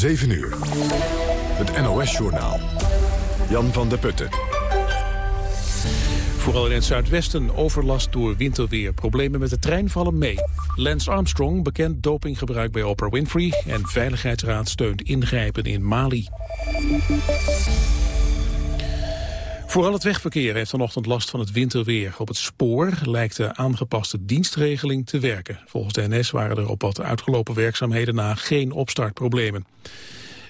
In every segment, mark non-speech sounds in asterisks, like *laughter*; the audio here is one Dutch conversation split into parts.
7 uur. Het NOS-journaal. Jan van der Putten. Vooral in het zuidwesten overlast door winterweer. Problemen met de trein vallen mee. Lance Armstrong bekend dopinggebruik bij Oprah Winfrey... en Veiligheidsraad steunt ingrijpen in Mali. Vooral het wegverkeer heeft vanochtend last van het winterweer. Op het spoor lijkt de aangepaste dienstregeling te werken. Volgens de NS waren er op wat uitgelopen werkzaamheden na geen opstartproblemen.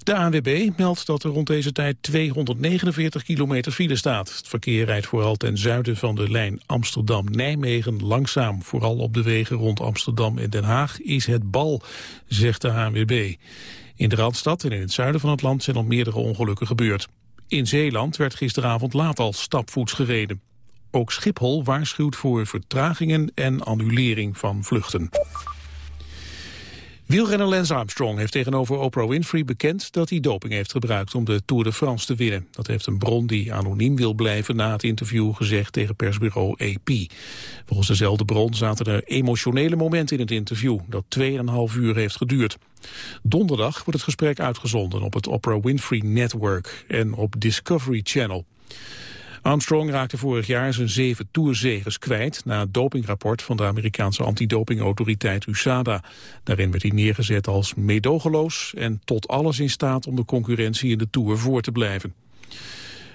De ANWB meldt dat er rond deze tijd 249 kilometer file staat. Het verkeer rijdt vooral ten zuiden van de lijn Amsterdam-Nijmegen langzaam. Vooral op de wegen rond Amsterdam en Den Haag is het bal, zegt de ANWB. In de Randstad en in het zuiden van het land zijn al meerdere ongelukken gebeurd. In Zeeland werd gisteravond laat al stapvoets gereden. Ook Schiphol waarschuwt voor vertragingen en annulering van vluchten. Wielrenner Lance Armstrong heeft tegenover Oprah Winfrey bekend dat hij doping heeft gebruikt om de Tour de France te winnen. Dat heeft een bron die anoniem wil blijven na het interview gezegd tegen persbureau AP. Volgens dezelfde bron zaten er emotionele momenten in het interview dat 2,5 uur heeft geduurd. Donderdag wordt het gesprek uitgezonden op het Oprah Winfrey Network en op Discovery Channel. Armstrong raakte vorig jaar zijn zeven toerzegers kwijt... na het dopingrapport van de Amerikaanse antidopingautoriteit USADA. Daarin werd hij neergezet als medogeloos... en tot alles in staat om de concurrentie in de Tour voor te blijven.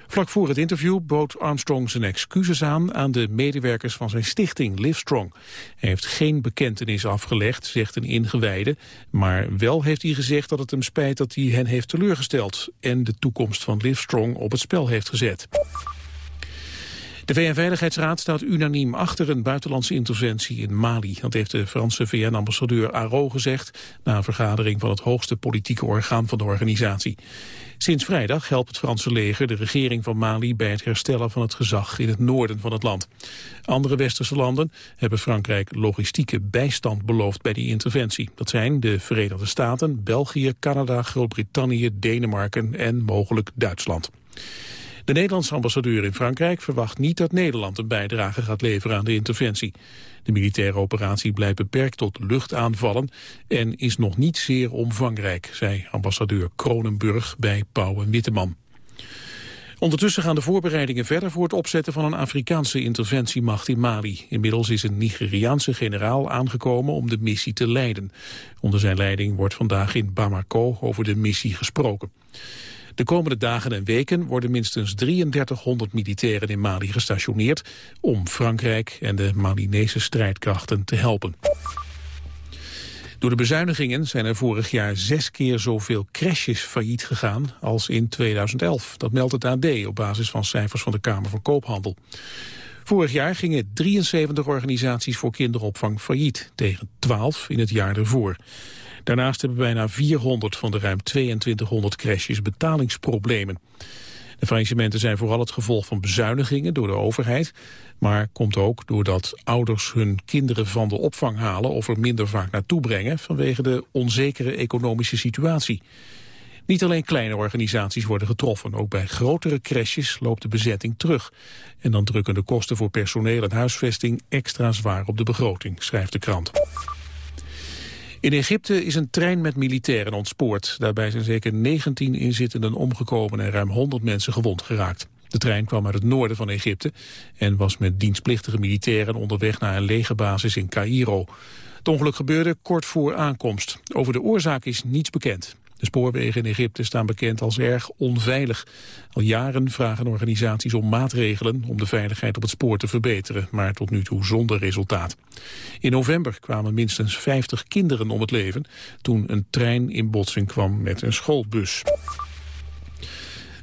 Vlak voor het interview bood Armstrong zijn excuses aan aan de medewerkers van zijn stichting Livestrong. Hij heeft geen bekentenis afgelegd, zegt een ingewijde, maar wel heeft hij gezegd dat het hem spijt dat hij hen heeft teleurgesteld en de toekomst van Livestrong op het spel heeft gezet. De VN-veiligheidsraad staat unaniem achter een buitenlandse interventie in Mali. Dat heeft de Franse VN-ambassadeur Aro gezegd... na een vergadering van het hoogste politieke orgaan van de organisatie. Sinds vrijdag helpt het Franse leger de regering van Mali... bij het herstellen van het gezag in het noorden van het land. Andere westerse landen hebben Frankrijk logistieke bijstand beloofd bij die interventie. Dat zijn de Verenigde Staten, België, Canada, Groot-Brittannië, Denemarken en mogelijk Duitsland. De Nederlandse ambassadeur in Frankrijk verwacht niet dat Nederland een bijdrage gaat leveren aan de interventie. De militaire operatie blijft beperkt tot luchtaanvallen en is nog niet zeer omvangrijk, zei ambassadeur Kronenburg bij Pauw en Witteman. Ondertussen gaan de voorbereidingen verder voor het opzetten van een Afrikaanse interventiemacht in Mali. Inmiddels is een Nigeriaanse generaal aangekomen om de missie te leiden. Onder zijn leiding wordt vandaag in Bamako over de missie gesproken. De komende dagen en weken worden minstens 3300 militairen in Mali gestationeerd om Frankrijk en de Malinese strijdkrachten te helpen. Door de bezuinigingen zijn er vorig jaar zes keer zoveel crashes failliet gegaan als in 2011. Dat meldt het AD op basis van cijfers van de Kamer van Koophandel. Vorig jaar gingen 73 organisaties voor kinderopvang failliet, tegen 12 in het jaar ervoor. Daarnaast hebben bijna 400 van de ruim 2200 crashes betalingsproblemen. De faillissementen zijn vooral het gevolg van bezuinigingen door de overheid, maar komt ook doordat ouders hun kinderen van de opvang halen of er minder vaak naartoe brengen vanwege de onzekere economische situatie. Niet alleen kleine organisaties worden getroffen, ook bij grotere crashes loopt de bezetting terug. En dan drukken de kosten voor personeel en huisvesting extra zwaar op de begroting, schrijft de krant. In Egypte is een trein met militairen ontspoord. Daarbij zijn zeker 19 inzittenden omgekomen en ruim 100 mensen gewond geraakt. De trein kwam uit het noorden van Egypte en was met dienstplichtige militairen onderweg naar een legerbasis in Cairo. Het ongeluk gebeurde kort voor aankomst. Over de oorzaak is niets bekend. De spoorwegen in Egypte staan bekend als erg onveilig. Al jaren vragen organisaties om maatregelen om de veiligheid op het spoor te verbeteren, maar tot nu toe zonder resultaat. In november kwamen minstens 50 kinderen om het leven toen een trein in botsing kwam met een schoolbus.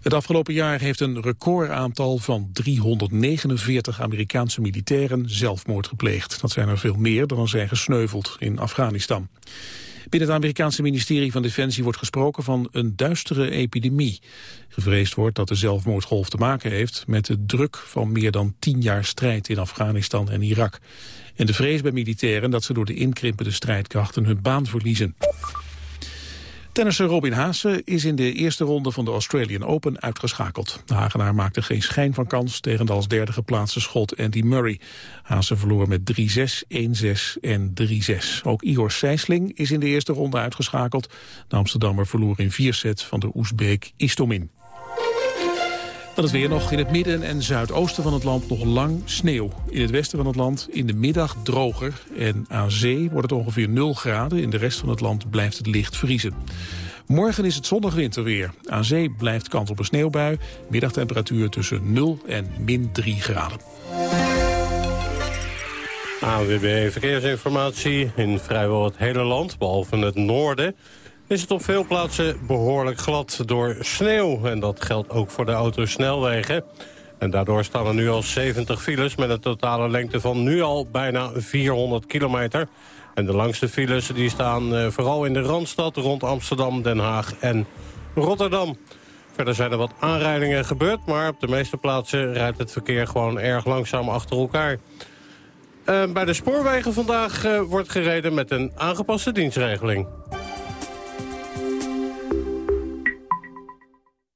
Het afgelopen jaar heeft een recordaantal van 349 Amerikaanse militairen zelfmoord gepleegd. Dat zijn er veel meer dan er zijn gesneuveld in Afghanistan. Binnen het Amerikaanse ministerie van Defensie wordt gesproken van een duistere epidemie. Gevreesd wordt dat de zelfmoordgolf te maken heeft met de druk van meer dan tien jaar strijd in Afghanistan en Irak. En de vrees bij militairen dat ze door de inkrimpende strijdkrachten hun baan verliezen. Tennisser Robin Haase is in de eerste ronde van de Australian Open uitgeschakeld. De Hagenaar maakte geen schijn van kans tegen de als derde geplaatste schot Andy Murray. Haase verloor met 3-6, 1-6 en 3-6. Ook Igor Sijsling is in de eerste ronde uitgeschakeld. De Amsterdammer verloor in vier sets van de Oezbeek Istomin. Dan is weer nog in het midden en zuidoosten van het land nog lang sneeuw. In het westen van het land in de middag droger. En aan zee wordt het ongeveer 0 graden. In de rest van het land blijft het licht vriezen. Morgen is het zonnig winterweer. Aan zee blijft kans op een sneeuwbui. Middagtemperatuur tussen 0 en min 3 graden. AWB Verkeersinformatie in vrijwel het hele land, behalve het noorden is het op veel plaatsen behoorlijk glad door sneeuw. En dat geldt ook voor de autosnelwegen. En daardoor staan er nu al 70 files met een totale lengte van nu al bijna 400 kilometer. En de langste files die staan uh, vooral in de Randstad rond Amsterdam, Den Haag en Rotterdam. Verder zijn er wat aanrijdingen gebeurd, maar op de meeste plaatsen rijdt het verkeer gewoon erg langzaam achter elkaar. Uh, bij de spoorwegen vandaag uh, wordt gereden met een aangepaste dienstregeling.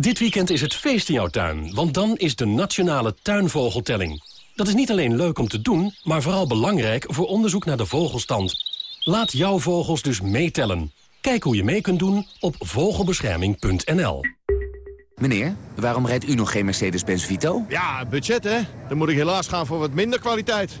Dit weekend is het feest in jouw tuin, want dan is de Nationale Tuinvogeltelling. Dat is niet alleen leuk om te doen, maar vooral belangrijk voor onderzoek naar de vogelstand. Laat jouw vogels dus meetellen. Kijk hoe je mee kunt doen op vogelbescherming.nl. Meneer, waarom rijdt u nog geen Mercedes-Benz Vito? Ja, budget hè. Dan moet ik helaas gaan voor wat minder kwaliteit.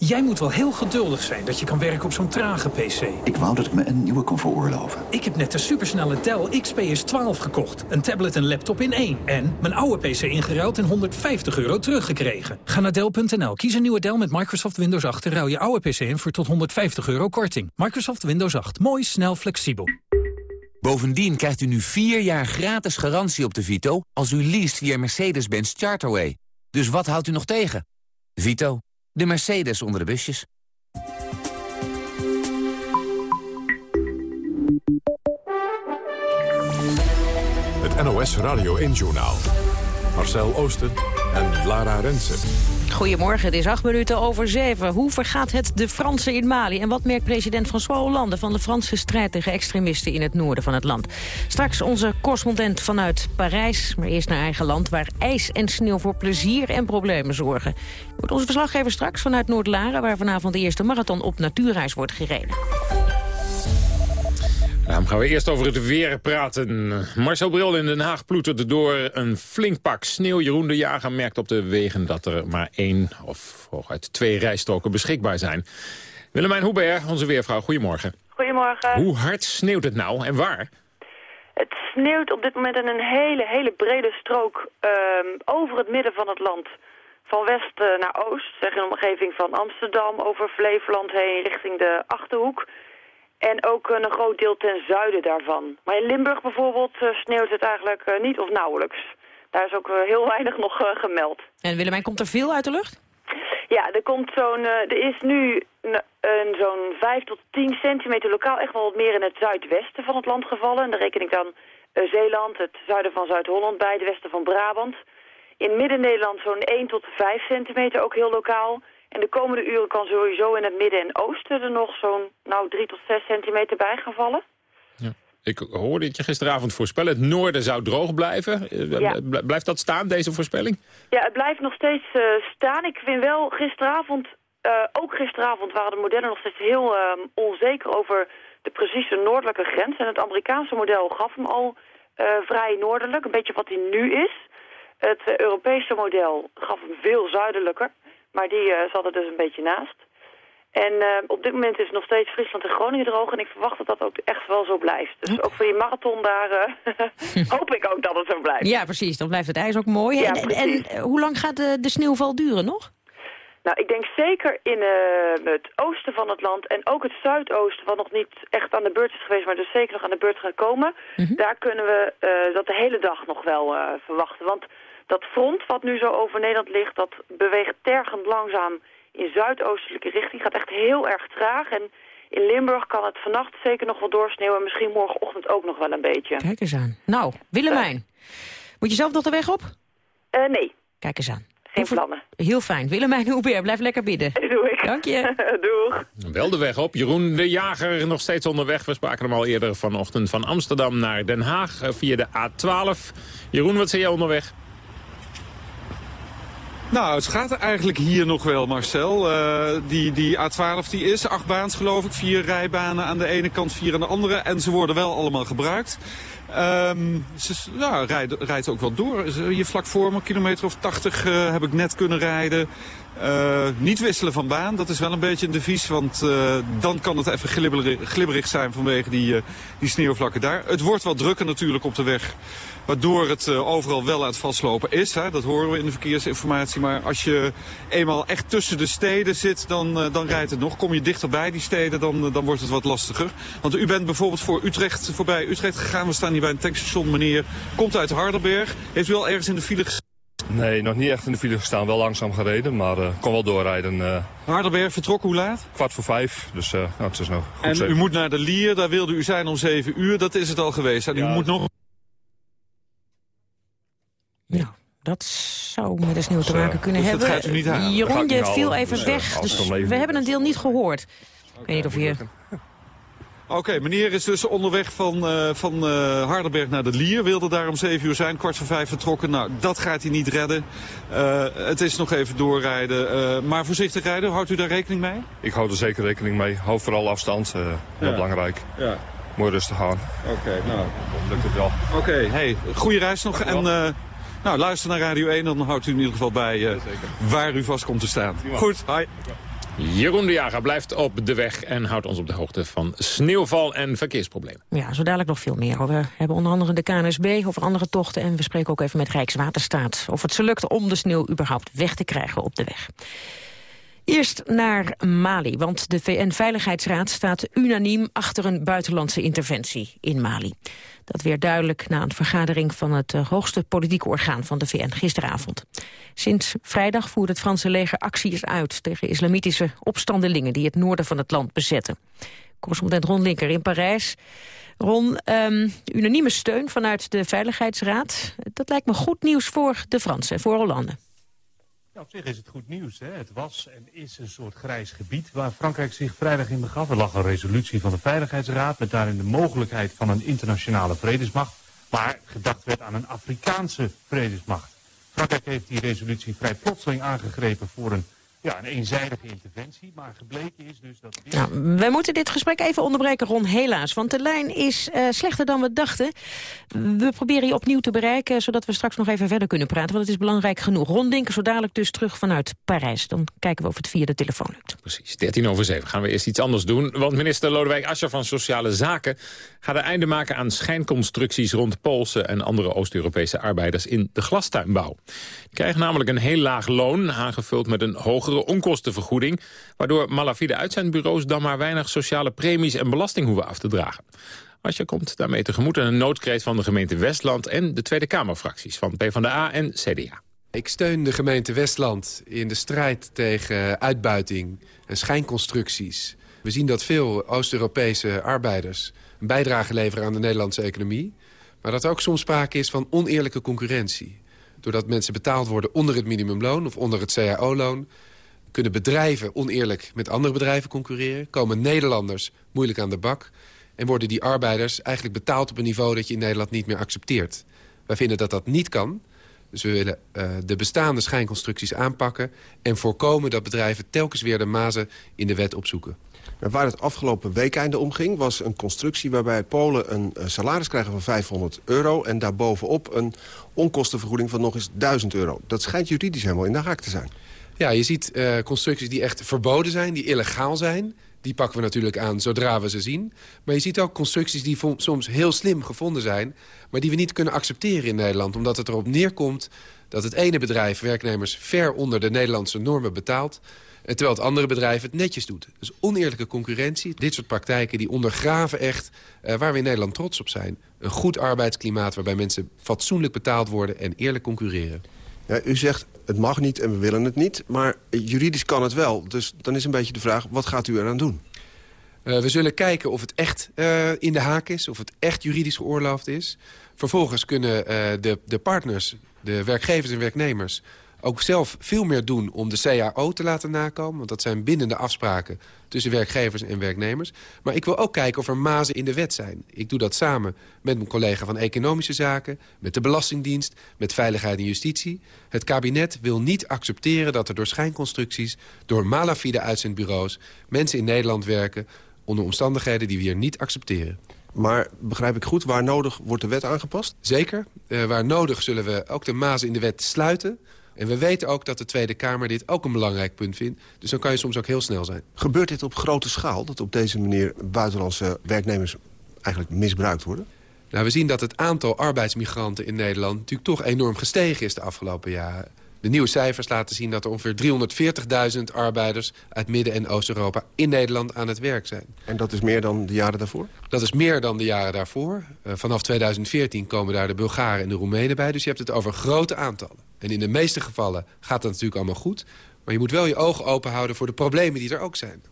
Jij moet wel heel geduldig zijn dat je kan werken op zo'n trage PC. Ik wou dat ik me een nieuwe kon veroorloven. Ik heb net de supersnelle Dell XPS 12 gekocht. Een tablet en laptop in één. En mijn oude PC ingeruild en 150 euro teruggekregen. Ga naar Dell.nl, kies een nieuwe Dell met Microsoft Windows 8... en ruil je oude PC in voor tot 150 euro korting. Microsoft Windows 8. Mooi, snel, flexibel. Bovendien krijgt u nu 4 jaar gratis garantie op de Vito... als u leest via Mercedes-Benz Charterway. Dus wat houdt u nog tegen? Vito. De Mercedes onder de busjes. Het NOS Radio 1-journaal. Marcel Oosten en Lara Rensen. Goedemorgen, het is acht minuten over zeven. Hoe vergaat het de Fransen in Mali? En wat merkt president François Hollande van de Franse strijd tegen extremisten in het noorden van het land? Straks onze correspondent vanuit Parijs, maar eerst naar eigen land... waar ijs en sneeuw voor plezier en problemen zorgen. Wordt onze verslaggever straks vanuit Noord-Laren... waar vanavond de eerste marathon op natuurreis wordt gereden. Daarom gaan we eerst over het weer praten. Marcel Bril in Den Haag ploeterde door een flink pak sneeuw. Jeroen de Jager merkt op de wegen dat er maar één of hooguit twee rijstroken beschikbaar zijn. Willemijn Hoeber, onze weervrouw, goedemorgen. Goedemorgen. Hoe hard sneeuwt het nou en waar? Het sneeuwt op dit moment in een hele, hele brede strook ehm, over het midden van het land. Van west eh, naar oost, zeg in de omgeving van Amsterdam, over Flevoland heen richting de Achterhoek... En ook een groot deel ten zuiden daarvan. Maar in Limburg bijvoorbeeld uh, sneeuwt het eigenlijk uh, niet of nauwelijks. Daar is ook uh, heel *laughs* weinig nog gemeld. En Willemijn, komt er veel uit de lucht? Ja, er komt zo'n. er is nu zo'n 5 tot 10 centimeter lokaal echt wel wat meer in het zuidwesten van het land gevallen. En daar reken ik dan Zeeland, het zuiden van Zuid-Holland bij, het westen van Brabant. In Midden-Nederland zo'n 1 tot 5 centimeter, ook heel lokaal. En de komende uren kan sowieso in het midden en oosten er nog zo'n nou, 3 tot 6 centimeter bij gaan vallen. Ja. Ik hoorde het je gisteravond voorspellen. Het noorden zou droog blijven. Eh, ja. Blijft dat staan, deze voorspelling? Ja, het blijft nog steeds uh, staan. Ik vind wel gisteravond, uh, ook gisteravond waren de modellen nog steeds heel uh, onzeker over de precieze noordelijke grens. En het Amerikaanse model gaf hem al vrij noordelijk, een beetje wat hij nu is. Het eh, Europese model gaf hem veel zuidelijker, maar die uh, zat er dus een beetje naast. En uh, op dit moment is nog steeds Friesland en Groningen droog. En ik verwacht dat dat ook echt wel zo blijft. Dus ook voor die marathon daar uh, *laughs* hoop ik ook dat het zo blijft. Ja, precies. Dan blijft het ijs ook mooi. Ja, en, en, hoe lang gaat de, de sneeuwval duren nog? Nou, ik denk zeker in uh, het oosten van het land en ook het zuidoosten... wat nog niet echt aan de beurt is geweest, maar dus zeker nog aan de beurt gaat komen... Mm -hmm. daar kunnen we dat de hele dag nog wel verwachten. Want dat front wat nu zo over Nederland ligt, dat beweegt tergend langzaam in zuidoostelijke richting. Gaat echt heel erg traag. En in Limburg kan het vannacht zeker nog wel doorsneeuwen. Misschien morgenochtend ook nog wel een beetje. Kijk eens aan. Nou, Willemijn. Uh, Moet je zelf nog de weg op? Uh, nee. Kijk eens aan. Geen plannen. Heel fijn. Willemijn Hoebeer, blijf lekker bidden. *laughs* Doe ik. Dank je. *laughs* Doeg. Wel de weg op. Jeroen de Jager nog steeds onderweg. We spraken hem al eerder vanochtend van Amsterdam naar Den Haag via de A12. Jeroen, wat zie je onderweg? Nou, het gaat eigenlijk hier nog wel, Marcel. Uh, die, die A12 die is achtbaans, geloof ik. Vier rijbanen aan de ene kant, vier aan de andere. En ze worden wel allemaal gebruikt. Um, ze ja, rijdt, rijdt ook wel door. Hier vlak voor me, kilometer of 80 uh, heb ik net kunnen rijden. Uh, niet wisselen van baan, dat is wel een beetje een devies. Want dan kan het even glibberig, zijn vanwege die, die sneeuwvlakken daar. Het wordt wel drukker natuurlijk op de weg. Waardoor het uh, overal wel aan het vastlopen is. Hè? Dat horen we in de verkeersinformatie. Maar als je eenmaal echt tussen de steden zit, dan, uh, dan rijdt het nog. Kom je dichterbij die steden, dan, uh, dan wordt het wat lastiger. Want u bent bijvoorbeeld voor Utrecht, voorbij Utrecht gegaan. We staan hier bij een tankstation. Meneer komt uit Hardenberg. Heeft u al ergens in de file gestaan? Nee, nog niet echt in de file gestaan. Wel langzaam gereden, maar uh, kon wel doorrijden. Uh, Hardenberg vertrokken hoe laat? Kwart voor vijf, dus uh, nou, het is nog goed En zeven. u moet naar de Lier, daar wilde u zijn om zeven uur. Dat is het al geweest. En ja, u moet nog... Ja, dat zou met de sneeuw te maken kunnen dus hebben. Dat gaat u niet halen. Jeroen, je viel even dus, weg. Dus we hebben een deel niet gehoord. Ik weet niet of je... Oké, okay, meneer is dus onderweg van, uh, van uh, Hardenberg naar de Lier. Wilde daar om 7 uur zijn, kwart voor vijf vertrokken. Nou, dat gaat hij niet redden. Uh, het is nog even doorrijden. maar voorzichtig rijden, houdt u daar rekening mee? Ik hou er zeker rekening mee. Hou vooral afstand, heel ja. belangrijk. Ja. Mooi rustig gaan. Oké, okay, nou. Dan lukt het wel. Oké, okay, hey, goede reis nog. En nou, luister naar Radio 1, dan houdt u in ieder geval bij waar u vast komt te staan. Goed, hi. Jeroen de Jager blijft op de weg en houdt ons op de hoogte van sneeuwval en verkeersproblemen. Ja, zo dadelijk nog veel meer. We hebben onder andere de KNSB over andere tochten... en we spreken ook even met Rijkswaterstaat... of het ze lukt om de sneeuw überhaupt weg te krijgen op de weg. Eerst naar Mali, want de VN-veiligheidsraad staat unaniem achter een buitenlandse interventie in Mali. Dat werd duidelijk na een vergadering van het hoogste politieke orgaan van de VN gisteravond. Sinds vrijdag voert het Franse leger acties uit tegen islamitische opstandelingen die het noorden van het land bezetten. Correspondent Ron Linker in Parijs. Ron, um, unanieme steun vanuit de Veiligheidsraad. Dat lijkt me goed nieuws voor de Fransen en voor Hollande. Ja, op zich is het goed nieuws. Hè? Het was en is een soort grijs gebied waar Frankrijk zich vrijdag in begaf. Er lag een resolutie van de Veiligheidsraad met daarin de mogelijkheid van een internationale vredesmacht. Maar gedacht werd aan een Afrikaanse vredesmacht. Frankrijk heeft die resolutie vrij plotseling aangegrepen voor een, ja, een eenzijdige interventie. Maar gebleken is dus dat... Dit... Nou, we moeten dit gesprek even onderbreken, Ron, helaas. Want de lijn is uh, slechter dan we dachten. We proberen je opnieuw te bereiken, zodat we straks nog even verder kunnen praten. Want het is belangrijk genoeg. Ron Dinker zo dadelijk dus terug vanuit Parijs. Dan kijken we of het via de telefoon lukt. Precies, 13 over 7 gaan we eerst iets anders doen. Want minister Lodewijk Asscher van Sociale Zaken... gaat een einde maken aan schijnconstructies rond Poolse en andere Oost-Europese arbeiders in de glastuinbouw. Die krijgen namelijk een heel laag loon, aangevuld met een onkostenvergoeding, waardoor malafide uitzendbureaus dan maar weinig sociale premies en belasting hoeven af te dragen. Asscher komt daarmee tegemoet aan een noodkreet van de gemeente Westland en de Tweede Kamerfracties van PvdA en CDA. Ik steun de gemeente Westland in de strijd tegen uitbuiting en schijnconstructies. We zien dat veel Oost-Europese arbeiders een bijdrage leveren aan de Nederlandse economie. Maar dat er ook soms sprake is van oneerlijke concurrentie. Doordat mensen betaald worden onder het minimumloon of onder het cao-loon... kunnen bedrijven oneerlijk met andere bedrijven concurreren. Komen Nederlanders moeilijk aan de bak. En worden die arbeiders eigenlijk betaald op een niveau dat je in Nederland niet meer accepteert. Wij vinden dat dat niet kan. Dus we willen uh, de bestaande schijnconstructies aanpakken... en voorkomen dat bedrijven telkens weer de mazen in de wet opzoeken. Waar het afgelopen weekeinde om ging... was een constructie waarbij Polen een salaris krijgen van 500 euro... en daarbovenop een onkostenvergoeding van nog eens 1000 euro. Dat schijnt juridisch helemaal in de haak te zijn. Ja, je ziet uh, constructies die echt verboden zijn, die illegaal zijn. Die pakken we natuurlijk aan zodra we ze zien. Maar je ziet ook constructies die soms heel slim gevonden zijn... maar die we niet kunnen accepteren in Nederland. Omdat het erop neerkomt dat het ene bedrijf werknemers... ver onder de Nederlandse normen betaalt... terwijl het andere bedrijf het netjes doet. Dus oneerlijke concurrentie, dit soort praktijken... die ondergraven echt uh, waar we in Nederland trots op zijn. Een goed arbeidsklimaat waarbij mensen fatsoenlijk betaald worden... en eerlijk concurreren. Ja, u zegt het mag niet en we willen het niet, maar juridisch kan het wel. Dus dan is een beetje de vraag, wat gaat u eraan doen? Uh, we zullen kijken of het echt uh, in de haak is, of het echt juridisch geoorloofd is. Vervolgens kunnen uh, de, de partners, de werkgevers en werknemers ook zelf veel meer doen om de CAO te laten nakomen. Want dat zijn bindende afspraken tussen werkgevers en werknemers. Maar ik wil ook kijken of er mazen in de wet zijn. Ik doe dat samen met mijn collega van Economische Zaken... met de Belastingdienst, met Veiligheid en Justitie. Het kabinet wil niet accepteren dat er door schijnconstructies... door malafide uitzendbureaus mensen in Nederland werken... onder omstandigheden die we hier niet accepteren. Maar begrijp ik goed, waar nodig wordt de wet aangepast? Zeker. Uh, waar nodig zullen we ook de mazen in de wet sluiten... En we weten ook dat de Tweede Kamer dit ook een belangrijk punt vindt. Dus dan kan je soms ook heel snel zijn. Gebeurt dit op grote schaal? Dat op deze manier buitenlandse werknemers eigenlijk misbruikt worden? Nou, we zien dat het aantal arbeidsmigranten in Nederland... natuurlijk toch enorm gestegen is de afgelopen jaren. De nieuwe cijfers laten zien dat er ongeveer 340.000 arbeiders... uit Midden- en Oost-Europa in Nederland aan het werk zijn. En dat is meer dan de jaren daarvoor? Dat is meer dan de jaren daarvoor. Uh, vanaf 2014 komen daar de Bulgaren en de Roemenen bij. Dus je hebt het over grote aantallen. En in de meeste gevallen gaat dat natuurlijk allemaal goed. Maar je moet wel je ogen open houden voor de problemen die er ook zijn.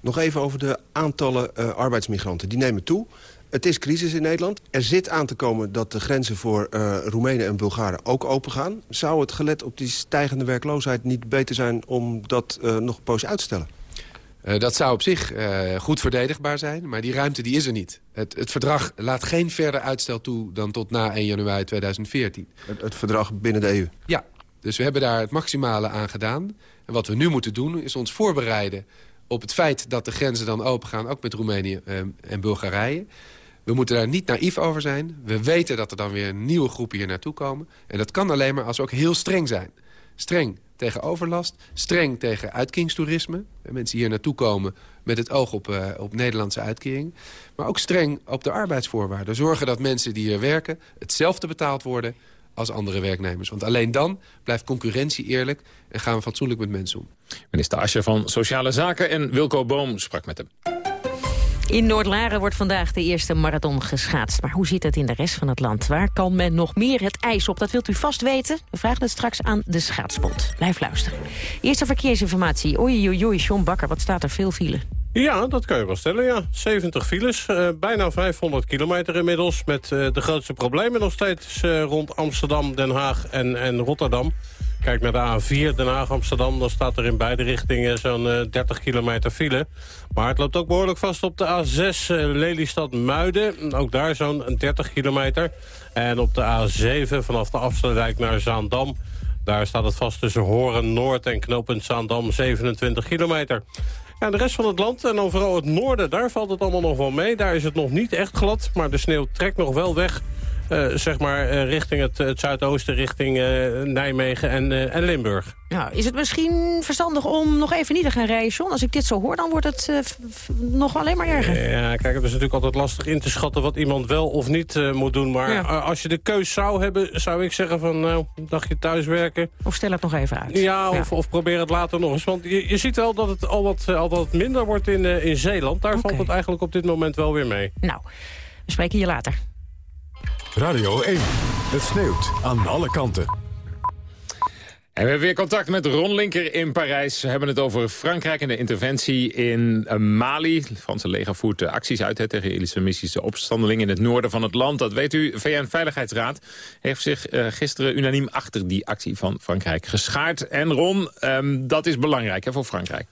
Nog even over de aantallen uh, arbeidsmigranten. Die nemen toe. Het is crisis in Nederland. Er zit aan te komen dat de grenzen voor uh, Roemenen en Bulgaren ook open gaan. Zou het gelet op die stijgende werkloosheid niet beter zijn om dat uh, nog een poos uit te stellen? Uh, dat zou op zich goed verdedigbaar zijn, maar die ruimte die is er niet. Het, het, verdrag laat geen verder uitstel toe dan tot na 1 januari 2014. Het, het verdrag binnen de EU? Ja, dus we hebben daar het maximale aan gedaan. En wat we nu moeten doen is ons voorbereiden op het feit dat de grenzen dan open gaan... ook met Roemenië en Bulgarije. We moeten daar niet naïef over zijn. We weten dat er dan weer nieuwe groepen hier naartoe komen. En dat kan alleen maar als we ook heel streng zijn. Streng tegen overlast, streng tegen uitkeringstoerisme. Mensen hier naartoe komen met het oog op, uh, op Nederlandse uitkering. Maar ook streng op de arbeidsvoorwaarden. Zorgen dat mensen die hier werken hetzelfde betaald worden als andere werknemers. Want alleen dan blijft concurrentie eerlijk en gaan we fatsoenlijk met mensen om. Minister Ascher van Sociale Zaken en Wilco Boom sprak met hem. In Noord-Laren wordt vandaag de eerste marathon geschaatst. Maar hoe zit het in de rest van het land? Waar kan men nog meer het ijs op? Dat wilt u vast weten. We vragen het straks aan de schaatsbond. Blijf luisteren. Eerste verkeersinformatie. Oei, oei, oei, John Bakker, wat staat er veel file? Ja, dat kan je wel stellen, ja. 70 files, uh, bijna 500 kilometer inmiddels... met uh, de grootste problemen nog steeds uh, rond Amsterdam, Den Haag en, en Rotterdam. Kijk naar de A4 Den Haag-Amsterdam, dan staat er in beide richtingen zo'n 30 kilometer file. Maar het loopt ook behoorlijk vast op de A6 Lelystad-Muiden. Ook daar zo'n 30 kilometer. En op de A7 vanaf de Afsluitdijk naar Zaandam... daar staat het vast tussen Horen Noord en knooppunt Zaandam 27 kilometer. Ja, de rest van het land en dan vooral het noorden, daar valt het allemaal nog wel mee. Daar is het nog niet echt glad, maar de sneeuw trekt nog wel weg. Uh, zeg maar uh, richting het, het, zuidoosten, richting uh, Nijmegen en, en, Limburg. Nou, is het misschien verstandig om nog even niet te gaan rijden, John? Als ik dit zo hoor, dan wordt het nog alleen maar erger. Ja, kijk, het is natuurlijk altijd lastig in te schatten... wat iemand wel of niet moet doen. Maar ja. als je de keus zou hebben, zou ik zeggen van... nou, een dagje thuiswerken. Of stel het nog even uit. Ja, of, ja. of probeer het later nog eens. Want je, je ziet wel dat het al wat, al wat minder wordt in, in Zeeland. Daar okay. valt het eigenlijk op dit moment wel weer mee. Nou, we spreken je later. Radio 1. Het sneeuwt aan alle kanten. En we hebben weer contact met Ron Linker in Parijs. We hebben het over Frankrijk en de interventie in Mali. Het Franse leger voert acties uit hè, tegen islamistische opstandelingen in het noorden van het land. Dat weet u. VN-veiligheidsraad heeft zich uh, gisteren unaniem achter die actie van Frankrijk geschaard. En Ron, um, dat is belangrijk hè, voor Frankrijk.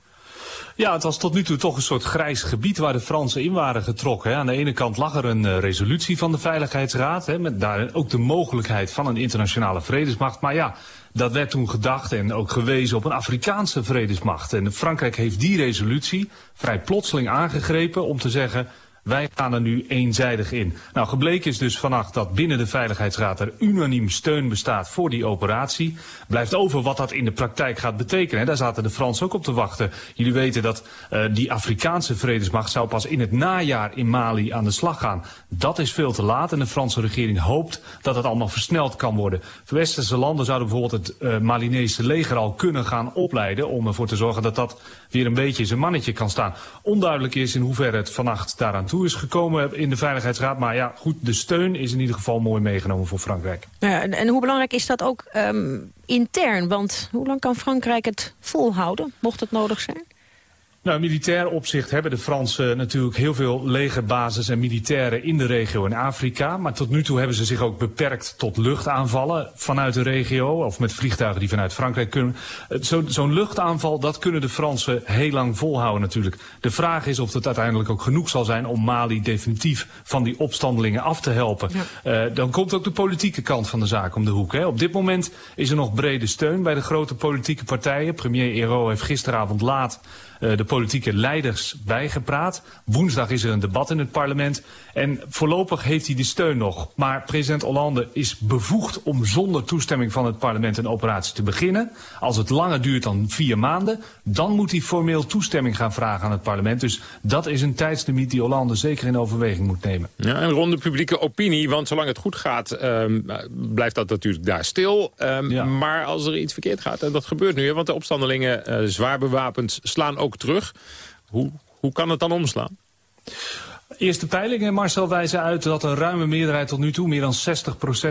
Ja, het was tot nu toe toch een soort grijs gebied waar de Fransen in waren getrokken. Aan de ene kant lag er een uh, resolutie van de Veiligheidsraad, met daarin ook de mogelijkheid van een internationale vredesmacht. Maar ja, dat werd toen gedacht en ook gewezen op een Afrikaanse vredesmacht. En Frankrijk heeft die resolutie vrij plotseling aangegrepen om te zeggen... Wij gaan er nu eenzijdig in. Nou, gebleken is dus vannacht dat binnen de Veiligheidsraad er unaniem steun bestaat voor die operatie. Blijft over wat dat in de praktijk gaat betekenen. Daar zaten de Fransen ook op te wachten. Jullie weten dat uh, die Afrikaanse vredesmacht zou pas in het najaar in Mali aan de slag gaan. Dat is veel te laat en de Franse regering hoopt dat het allemaal versneld kan worden. Westerse landen zouden bijvoorbeeld het uh, Malinese leger al kunnen gaan opleiden om ervoor te zorgen dat dat weer een beetje zijn mannetje kan staan. Onduidelijk is in hoeverre het vannacht daaraan toe is gekomen in de Veiligheidsraad. Maar ja, goed, de steun is in ieder geval mooi meegenomen voor Frankrijk. Ja, en, en hoe belangrijk is dat ook um, intern? Want hoe lang kan Frankrijk het volhouden, mocht het nodig zijn? Nou, militair opzicht hebben de Fransen natuurlijk heel veel legerbases en militairen in de regio in Afrika. Maar tot nu toe hebben ze zich ook beperkt tot luchtaanvallen vanuit de regio. Of met vliegtuigen die vanuit Frankrijk kunnen. Zo'n zo luchtaanval, dat kunnen de Fransen heel lang volhouden natuurlijk. De vraag is of het uiteindelijk ook genoeg zal zijn om Mali definitief van die opstandelingen af te helpen. Ja. Uh, dan komt ook de politieke kant van de zaak om de hoek. Hè. Op dit moment is er nog brede steun bij de grote politieke partijen. Premier Ero heeft gisteravond laat uh, de politieke leiders bijgepraat. Woensdag is er een debat in het parlement. En voorlopig heeft hij de steun nog. Maar president Hollande is bevoegd om zonder toestemming van het parlement een operatie te beginnen. Als het langer duurt dan vier maanden, dan moet hij formeel toestemming gaan vragen aan het parlement. Dus dat is een tijdslimiet die Hollande zeker in overweging moet nemen. Ja, en rond de publieke opinie, want zolang het goed gaat, um, blijft dat natuurlijk daar stil. Um, ja. Maar als er iets verkeerd gaat, en dat gebeurt nu, hè, want de opstandelingen uh, zwaar bewapend slaan ook terug. Hoe, hoe kan het dan omslaan? Eerste peilingen, Marcel, wijzen uit dat een ruime meerderheid tot nu toe, meer dan 60%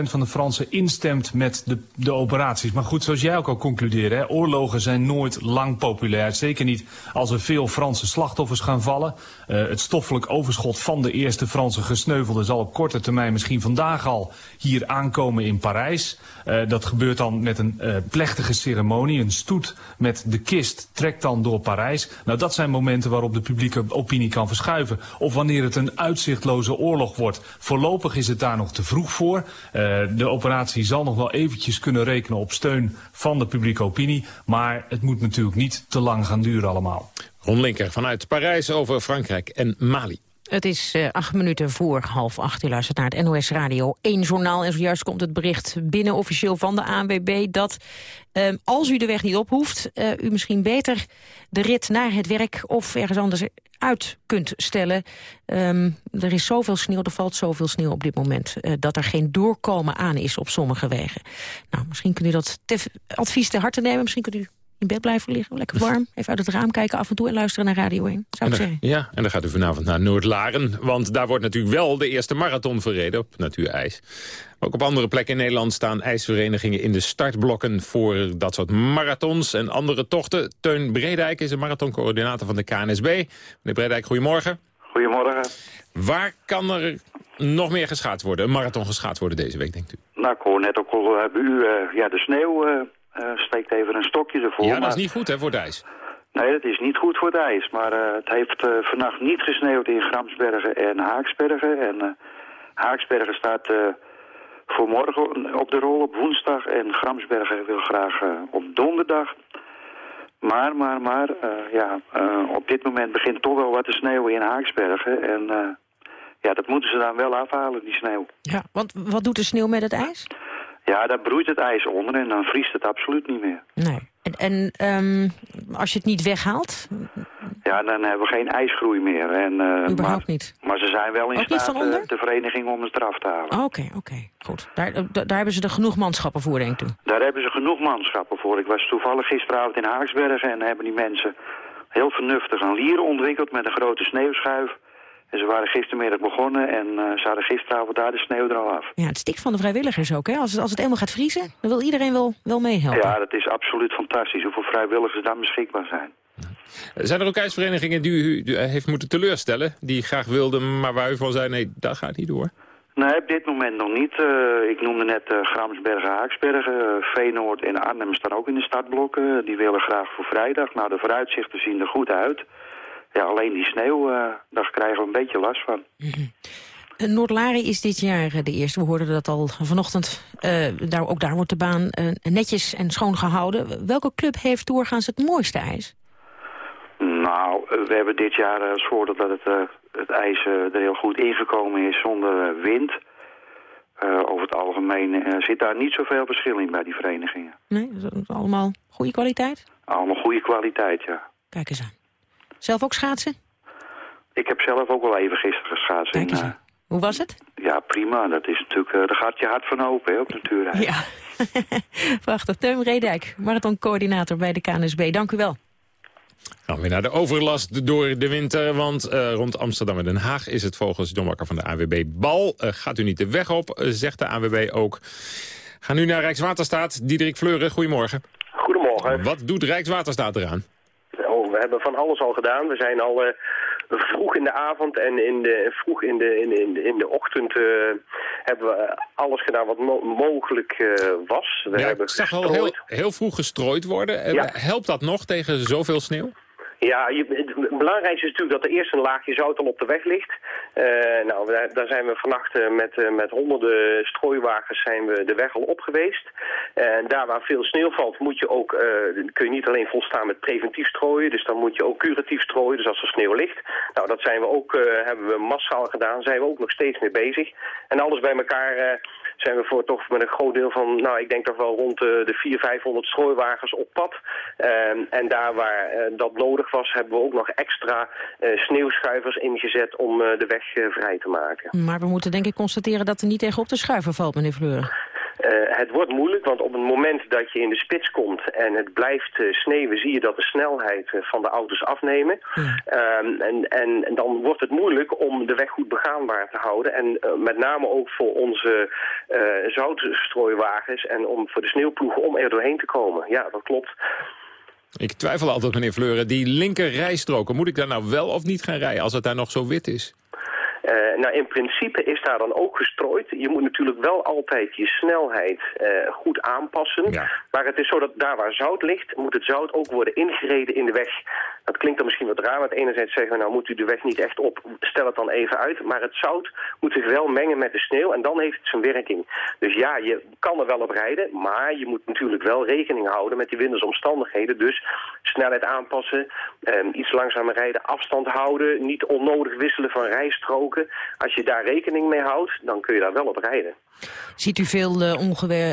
van de Fransen, instemt met de, de operaties. Maar goed, zoals jij ook al concludeerde, hè, oorlogen zijn nooit lang populair. Zeker niet als er veel Franse slachtoffers gaan vallen. Uh, het stoffelijk overschot van de eerste Franse gesneuvelden zal op korte termijn misschien vandaag al hier aankomen in Parijs. Uh, dat gebeurt dan met een uh, plechtige ceremonie. Een stoet met de kist trekt dan door Parijs. Nou, dat zijn momenten waarop de publieke opinie kan verschuiven. Of wanneer het een uitzichtloze oorlog wordt. Voorlopig is het daar nog te vroeg voor. Uh, de operatie zal nog wel eventjes kunnen rekenen op steun van de publieke opinie. Maar het moet natuurlijk niet te lang gaan duren allemaal. Ron Linker vanuit Parijs over Frankrijk en Mali. Het is uh, acht minuten voor half acht. U luistert naar het NOS Radio 1 journaal. En zojuist komt het bericht binnen officieel van de ANWB... dat uh, als u de weg niet op hoeft... Uh, u misschien beter de rit naar het werk of ergens anders uit kunt stellen. Um, er is zoveel sneeuw, er valt zoveel sneeuw op dit moment... Uh, dat er geen doorkomen aan is op sommige wegen. Nou, misschien kunt u dat advies te harte nemen. Misschien kunt u in bed blijven liggen, lekker warm. Even uit het raam kijken af en toe en luisteren naar Radio 1, zou ik zeggen. Ja, en dan gaat u vanavond naar Noordlaren. Want daar wordt natuurlijk wel de eerste marathon verreden op natuurijs. Ook op andere plekken in Nederland staan ijsverenigingen in de startblokken voor dat soort marathons en andere tochten. Teun Bredijk is een marathoncoördinator van de KNSB. Meneer Bredijk, goedemorgen. Goedemorgen. Waar kan er nog meer geschaat worden, een marathon geschaat worden deze week, denkt u? Nou, ik hoor net ook al uh, bij u, uh, ja, de sneeuw uh, steekt even een stokje ervoor. Ja, dat maar... is niet goed hè, voor het ijs. Nee, dat is niet goed voor het ijs. Maar uh, het heeft uh, vannacht niet gesneeuwd in Gramsbergen en Haaksbergen. En uh, Haaksbergen staat voor morgen op de rol op woensdag. En Gramsbergen wil graag op donderdag. Maar, maar, maar, ja, op dit moment begint toch wel wat te sneeuwen in Haaksbergen. En ja, dat moeten ze dan wel afhalen, die sneeuw. Ja, want wat doet de sneeuw met het ijs? Ja, daar broeit het ijs onder en dan vriest het absoluut niet meer. Nee. En, en um, als je het niet weghaalt? Ja, dan hebben we geen ijsgroei meer. En, uh, Überhaupt maar, niet? Maar ze zijn wel in Ook staat, de, de vereniging, om het eraf te halen. Oké, oké. Okay. Goed. Daar, daar hebben ze er genoeg manschappen voor, denk ik. Daar hebben ze genoeg manschappen voor. Ik was toevallig gisteravond in Haaksbergen en hebben die mensen heel vernuftig een lier ontwikkeld met een grote sneeuwschuif. En ze waren gistermiddag begonnen en uh, ze hadden gisteravond daar de sneeuw er al af. Ja, het stikt van de vrijwilligers ook, hè? Als het, als het eenmaal gaat vriezen, dan wil iedereen wel, wel meehelpen. Ja, dat is absoluut fantastisch hoeveel vrijwilligers daar beschikbaar zijn. Zijn er ook ijsverenigingen die u heeft moeten teleurstellen? Die graag wilden, maar waar u van zei, nee, dat gaat niet door? Nee, op dit moment nog niet. Eh, ik noemde net uh, Gramsbergen, Haaksbergen. Uh, Veenoord en Arnhem staan ook in de startblokken. die willen graag voor vrijdag. Nou, de vooruitzichten zien er goed uit. Ja, alleen die sneeuw, daar krijgen we een beetje last van. Mm Noordlaren is dit jaar de eerste. We hoorden dat al vanochtend. daar, ook daar wordt de baan netjes en schoon gehouden. Welke club heeft doorgaans het mooiste ijs? Nou, we hebben dit jaar als voordeel dat het het ijs er heel goed ingekomen is zonder wind. Over het algemeen zit daar niet zoveel verschil in bij die verenigingen. Nee, is allemaal goede kwaliteit? Allemaal goede kwaliteit, ja. Kijk eens aan. Zelf ook schaatsen? Ik heb zelf ook wel even gisteren geschaatst. Kijk eens aan. Hoe was het? Ja, prima. Dat is natuurlijk, uh, daar gaat je hart van open hè, op natuurlijk. Ja. *laughs* Prachtig. Teun Redijk, marathoncoördinator bij de KNSB. Dank u wel. Nou, weer naar de overlast door de winter, want uh, rond Amsterdam en Den Haag is het volgens John Bakker van de AWB bal. Uh, gaat u niet de weg op, uh, zegt de AWB ook. Ga nu naar Rijkswaterstaat. Diederik Fleuren, goedemorgen. Goedemorgen. Wat doet Rijkswaterstaat eraan? We hebben van alles al gedaan. We zijn al vroeg in de avond en in de, vroeg in de, in, in, in de ochtend hebben we alles gedaan wat mo mogelijk was. We ja, hebben ik zag al heel, heel vroeg gestrooid worden. Ja. Helpt dat nog tegen zoveel sneeuw? Ja, het belangrijkste is natuurlijk dat er eerst een laagje zout al op de weg ligt. Uh, nou, daar, zijn we vannacht uh, met, uh, met honderden strooiwagens zijn we de weg al op geweest. En daar waar veel sneeuw valt, moet je ook, kun je niet alleen volstaan met preventief strooien. Dus dan moet je ook curatief strooien, dus als er sneeuw ligt. Nou, dat zijn we ook, hebben we massaal gedaan, zijn we ook nog steeds mee bezig. En alles bij elkaar zijn we voor toch met een groot deel van, nou ik denk toch wel rond de, de 400, 500 strooiwagens op pad. Ehm, en daar waar dat nodig was, hebben we ook nog extra uh, sneeuwschuivers ingezet om de weg vrij te maken. Maar we moeten denk ik constateren dat er niet tegen op te schuiven valt, meneer Fleur. het wordt moeilijk, want op het moment dat je in de spits komt en het blijft sneeuwen, zie je dat de snelheid van de auto's afnemen. Ja. En, en, en, dan wordt het moeilijk om de weg goed begaanbaar te houden. En met name ook voor onze zoutstrooiwagens en om voor de sneeuwploegen om er doorheen te komen. Ja, dat klopt. Ik twijfel altijd, meneer Fleuren. Die linker rijstroken, moet ik daar nou wel of niet gaan rijden als het daar nog zo wit is? Uh, nou, in principe is daar dan ook gestrooid. Je moet natuurlijk wel altijd je snelheid uh, goed aanpassen. Ja. Maar het is zo dat daar waar zout ligt, moet het zout ook worden ingereden in de weg. Dat klinkt dan misschien wat raar, want enerzijds zeggen we, nou moet u de weg niet echt op, stel het dan even uit. Maar het zout moet zich wel mengen met de sneeuw en dan heeft het zijn werking. Dus ja, je kan er wel op rijden, maar je moet natuurlijk wel rekening houden met die wintersomstandigheden. Dus snelheid aanpassen, um, iets langzamer rijden, afstand houden, niet onnodig wisselen van rijstroken. Als je daar rekening mee houdt, dan kun je daar wel op rijden. Ziet u veel uh,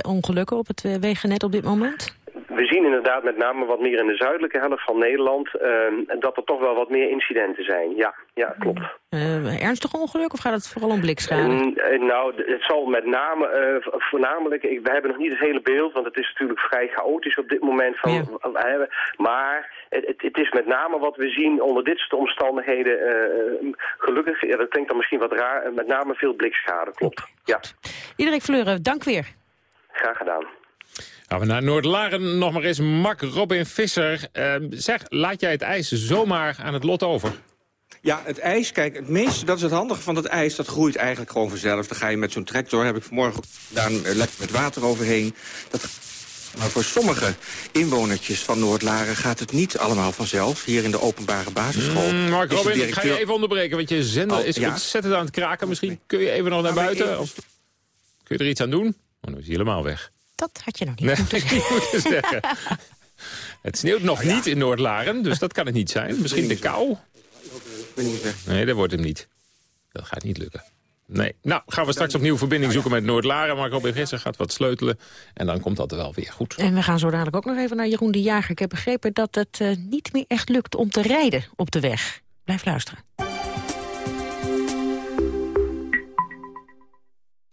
ongelukken op het uh, wegennet op dit moment? We zien inderdaad met name wat meer in de zuidelijke helft van Nederland... Uh, dat er toch wel wat meer incidenten zijn. Ja, ja klopt. Uh, ernstig ongeluk of gaat het vooral om blikschade? Uh, nou, het zal met name, voornamelijk... Ik, we hebben nog niet het hele beeld, want het is natuurlijk vrij chaotisch op dit moment. Van, ja. maar het, het, is met name wat we zien onder dit soort omstandigheden... gelukkig, ja, dat klinkt dan misschien wat raar... met name veel blikschade, klopt. Ja. Iedereen Fleuren, dank weer. Graag gedaan. Gaan we naar Noord-Laren nog maar eens. Mak Robin Visser. Uh, zeg, laat jij het ijs zomaar aan het lot over? Ja, het ijs, kijk, het meeste, dat is het handige van het ijs, dat groeit eigenlijk gewoon vanzelf. Dan ga je met zo'n tractor, heb ik vanmorgen gedaan, lekker met water overheen. Dat maar voor sommige inwonertjes van Noord-Laren gaat het niet allemaal vanzelf. Hier in de openbare basisschool. Mm, Mark Robin, directeur... ga je even onderbreken, want je zender oh, is ja? ontzettend aan het kraken. Misschien kun je even nog naar nou, buiten? Of kun je er iets aan doen? Oh, nu is hij helemaal weg. Dat had je nog niet nee, moeten *laughs* zeggen. Moeten zeggen. Het sneeuwt nog niet in Noord-Laren, dus dat kan het niet zijn. Misschien de kou? Nee, dat wordt hem niet. Dat gaat niet lukken. Nee. Nou, gaan we straks opnieuw verbinding zoeken met Noord-Laren. Marco Begrissen gaat wat sleutelen. En dan komt dat er wel weer goed. En we gaan zo dadelijk ook nog even naar Jeroen de Jager. Ik heb begrepen dat het uh, niet meer echt lukt om te rijden op de weg. Blijf luisteren.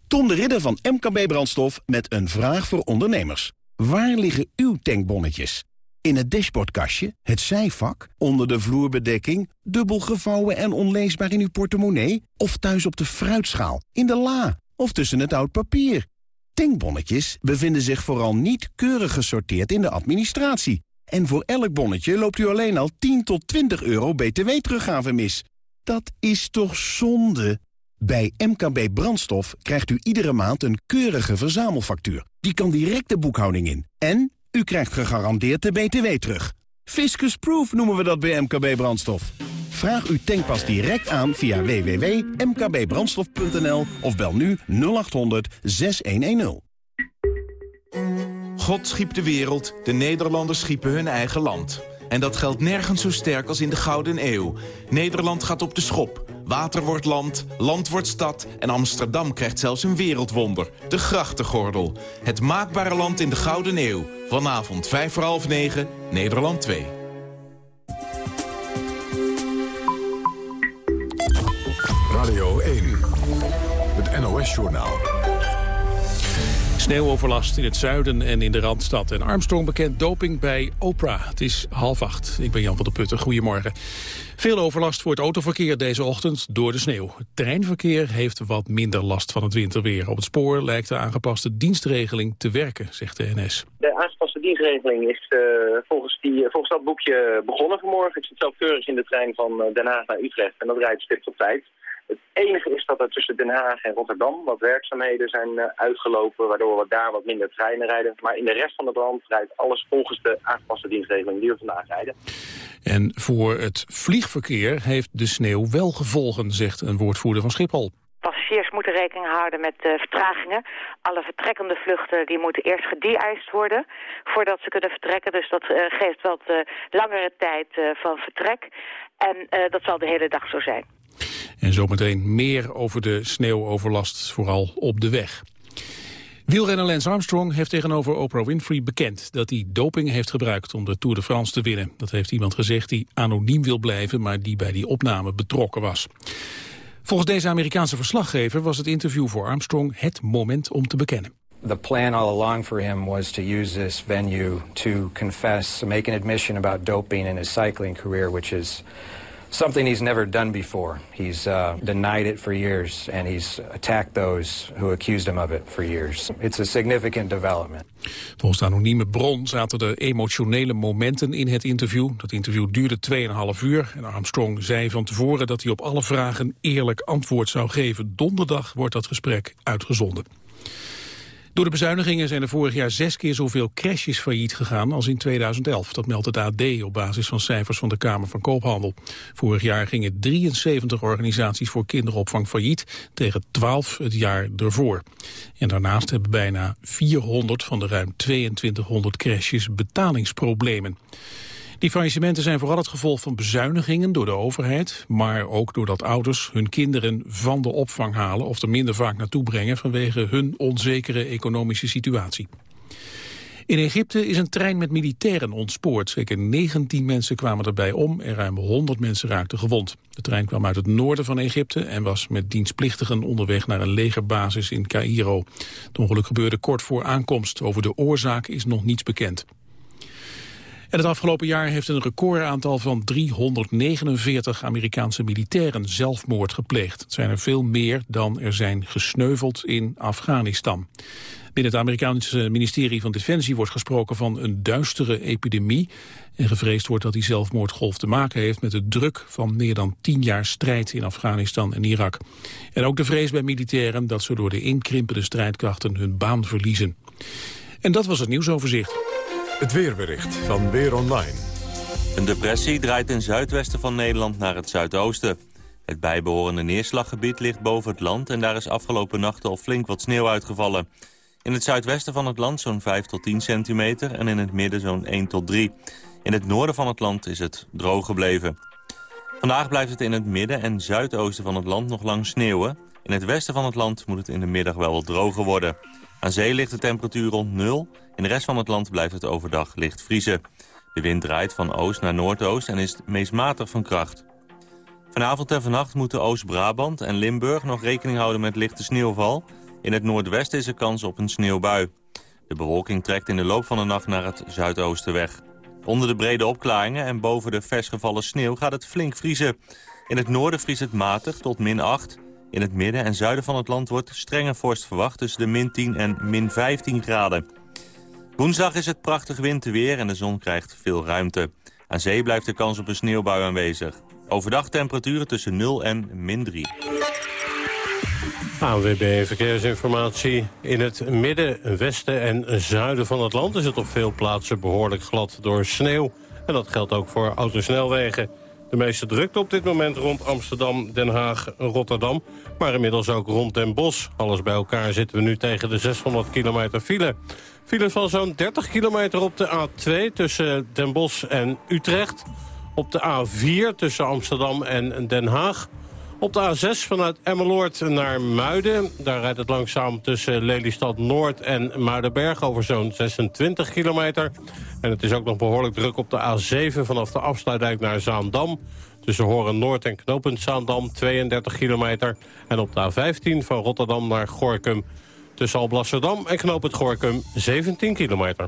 Tom de Ridder van MKB Brandstof met een vraag voor ondernemers. Waar liggen uw tankbonnetjes? In het dashboardkastje, het zijvak, onder de vloerbedekking... dubbel gevouwen en onleesbaar in uw portemonnee... of thuis op de fruitschaal, in de la of tussen het oud papier? Tankbonnetjes bevinden zich vooral niet keurig gesorteerd in de administratie. En voor elk bonnetje loopt u alleen al 10 tot 20 euro btw-teruggave mis. Dat is toch zonde? Bij MKB Brandstof krijgt u iedere maand een keurige verzamelfactuur. Die kan direct de boekhouding in. En u krijgt gegarandeerd de BTW terug. Fiscus Proof noemen we dat bij MKB Brandstof. Vraag uw tankpas direct aan via www.mkbbrandstof.nl of bel nu 0800 6110. God schiep de wereld, de Nederlanders schiepen hun eigen land. En dat geldt nergens zo sterk als in de Gouden Eeuw. Nederland gaat op de schop. Water wordt land, land wordt stad... en Amsterdam krijgt zelfs een wereldwonder. De grachtengordel. Het maakbare land in de Gouden Eeuw. Vanavond 5 voor half 9, Nederland 2. Radio 1. Het NOS-journaal. Sneeuwoverlast in het zuiden en in de Randstad. En Armstrong bekend doping bij Oprah. Het is half acht. Ik ben Jan van der Putten. Goedemorgen. Veel overlast voor het autoverkeer deze ochtend door de sneeuw. Het treinverkeer heeft wat minder last van het winterweer. Op het spoor lijkt de aangepaste dienstregeling te werken, zegt de NS. Dienstregeling is uh, volgens, die, volgens dat boekje begonnen vanmorgen. Ik zit zelf keurig in de trein van Den Haag naar Utrecht en dat rijdt stipt op tijd. Het enige is dat er tussen Den Haag en Rotterdam wat werkzaamheden zijn uitgelopen, waardoor we daar wat minder treinen rijden. Maar in de rest van het land rijdt alles volgens de aangepaste dienstregeling die we vandaag rijden. En voor het vliegverkeer heeft de sneeuw wel gevolgen, zegt een woordvoerder van Schiphol. Passagiers moeten rekening houden met vertragingen. Alle vertrekkende vluchten die moeten eerst gedie-eist worden voordat ze kunnen vertrekken. Dus dat uh, geeft wat uh, langere tijd van vertrek. En dat zal de hele dag zo zijn. En zometeen meer over de sneeuwoverlast, vooral op de weg. Wielrenner Lance Armstrong heeft tegenover Oprah Winfrey bekend dat hij doping heeft gebruikt om de Tour de France te winnen. Dat heeft iemand gezegd die anoniem wil blijven, maar die bij die opname betrokken was. Volgens deze Amerikaanse verslaggever was het interview voor Armstrong het moment om te bekennen. The plan all along for him was to use this venue to confess, make an admission about doping in his cycling career, which is something he's never done before. He's uh, denied it for years, and he's attacked those who accused him of it for years. It's a significant development. Volgens de anonieme bron zaten er emotionele momenten in het interview. Dat interview duurde 2,5 uur en Armstrong zei van tevoren dat hij op alle vragen eerlijk antwoord zou geven. Donderdag wordt dat gesprek uitgezonden. Door de bezuinigingen zijn er vorig jaar zes keer zoveel crashes failliet gegaan als in 2011. Dat meldt het AD op basis van cijfers van de Kamer van Koophandel. Vorig jaar gingen 73 organisaties voor kinderopvang failliet tegen 12 het jaar ervoor. En daarnaast hebben bijna 400 van de ruim 2200 crashes betalingsproblemen. Die faillissementen zijn vooral het gevolg van bezuinigingen door de overheid, maar ook doordat ouders hun kinderen van de opvang halen of er minder vaak naartoe brengen vanwege hun onzekere economische situatie. In Egypte is een trein met militairen ontspoord. Zeker 19 mensen kwamen erbij om en ruim 100 mensen raakten gewond. De trein kwam uit het noorden van Egypte en was met dienstplichtigen onderweg naar een legerbasis in Cairo. Het ongeluk gebeurde kort voor aankomst. Over de oorzaak is nog niets bekend. En het afgelopen jaar heeft een recordaantal van 349 Amerikaanse militairen zelfmoord gepleegd. Het zijn er veel meer dan er zijn gesneuveld in Afghanistan. Binnen het Amerikaanse ministerie van Defensie wordt gesproken van een duistere epidemie. En gevreesd wordt dat die zelfmoordgolf te maken heeft met de druk van meer dan tien jaar strijd in Afghanistan en Irak. En ook de vrees bij militairen dat ze door de inkrimpende strijdkrachten hun baan verliezen. En dat was het nieuwsoverzicht. Het weerbericht van Weer Online. Een depressie draait ten zuidwesten van Nederland naar het zuidoosten. Het bijbehorende neerslaggebied ligt boven het land... en daar is afgelopen nachten al flink wat sneeuw uitgevallen. In het zuidwesten van het land zo'n 5 tot 10 centimeter... en in het midden zo'n 1 tot 3. In het noorden van het land is het droog gebleven. Vandaag blijft het in het midden en zuidoosten van het land nog lang sneeuwen. In het westen van het land moet het in de middag wel wat droger worden. Aan zee ligt de temperatuur rond nul. In de rest van het land blijft het overdag licht vriezen. De wind draait van oost naar noordoost en is meest matig van kracht. Vanavond en vannacht moeten Oost-Brabant en Limburg nog rekening houden met lichte sneeuwval. In het noordwesten is er kans op een sneeuwbui. De bewolking trekt in de loop van de nacht naar het zuidoosten weg. Onder de brede opklaringen en boven de versgevallen sneeuw gaat het flink vriezen. In het noorden vriest het matig tot min 8. In het midden en zuiden van het land wordt strenge vorst verwacht... tussen de min 10 en min 15 graden. Woensdag is het prachtig winterweer en de zon krijgt veel ruimte. Aan zee blijft de kans op een sneeuwbui aanwezig. Overdag temperaturen tussen 0 en min 3. ANWB Verkeersinformatie. In het midden, westen en zuiden van het land is het op veel plaatsen behoorlijk glad door sneeuw. En dat geldt ook voor autosnelwegen. De meeste drukte op dit moment rond Amsterdam, Den Haag en Rotterdam. Maar inmiddels ook rond Den Bosch. Alles bij elkaar zitten we nu tegen de 600 kilometer file. File van zo'n 30 kilometer op de A2 tussen Den Bosch en Utrecht. Op de A4 tussen Amsterdam en Den Haag. Op de A6 vanuit Emmeloord naar Muiden. Daar rijdt het langzaam tussen Lelystad Noord en Muidenberg over zo'n 26 kilometer. En het is ook nog behoorlijk druk op de A7 vanaf de afsluitdijk naar Zaandam. Tussen Horen Noord en knooppunt Zaandam 32 kilometer. En op de A15 van Rotterdam naar Gorkum. Tussen Alblasserdam en knooppunt Gorkum 17 kilometer.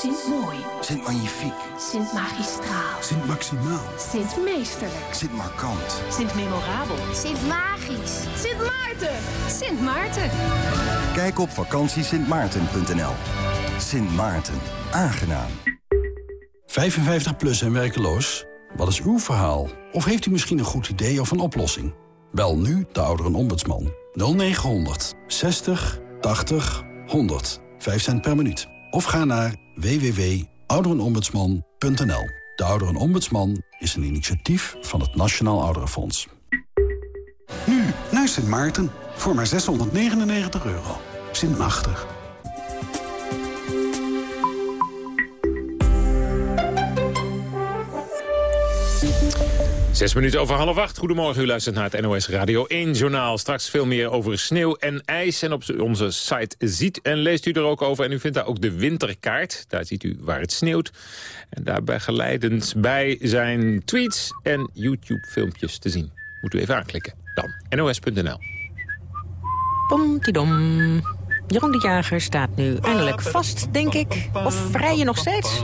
Sint Mooi. Sint Magnifiek. Sint Magistraal. Sint Maximaal. Sint Meesterlijk. Sint Markant. Sint Memorabel. Sint Magisch. Sint Maarten. Sint Maarten. Kijk op vakantiesintmaarten.nl. Sint Maarten. Aangenaam. 55 plus en werkeloos? Wat is uw verhaal? Of heeft u misschien een goed idee of een oplossing? Bel nu de ouderenombudsman 0900 60 80 100. 5 cent per minuut. Of ga naar www.ouderenombudsman.nl. De Ouderenombudsman is een initiatief van het Nationaal Ouderenfonds. Nu naar Sint Maarten voor maar 699 euro. Sint Machtig. Zes minuten over half acht. Goedemorgen, u luistert naar het NOS Radio 1-journaal. Straks veel meer over sneeuw en ijs. En op onze site ziet en leest u er ook over. En u vindt daar ook de winterkaart. Daar ziet u waar het sneeuwt. En daarbij geleidend bij zijn tweets en YouTube-filmpjes te zien. Moet u even aanklikken. Dan nos.nl. Pom-tidom. Jeroen de Jager staat nu eindelijk vast, denk ik. Of rij je nog steeds?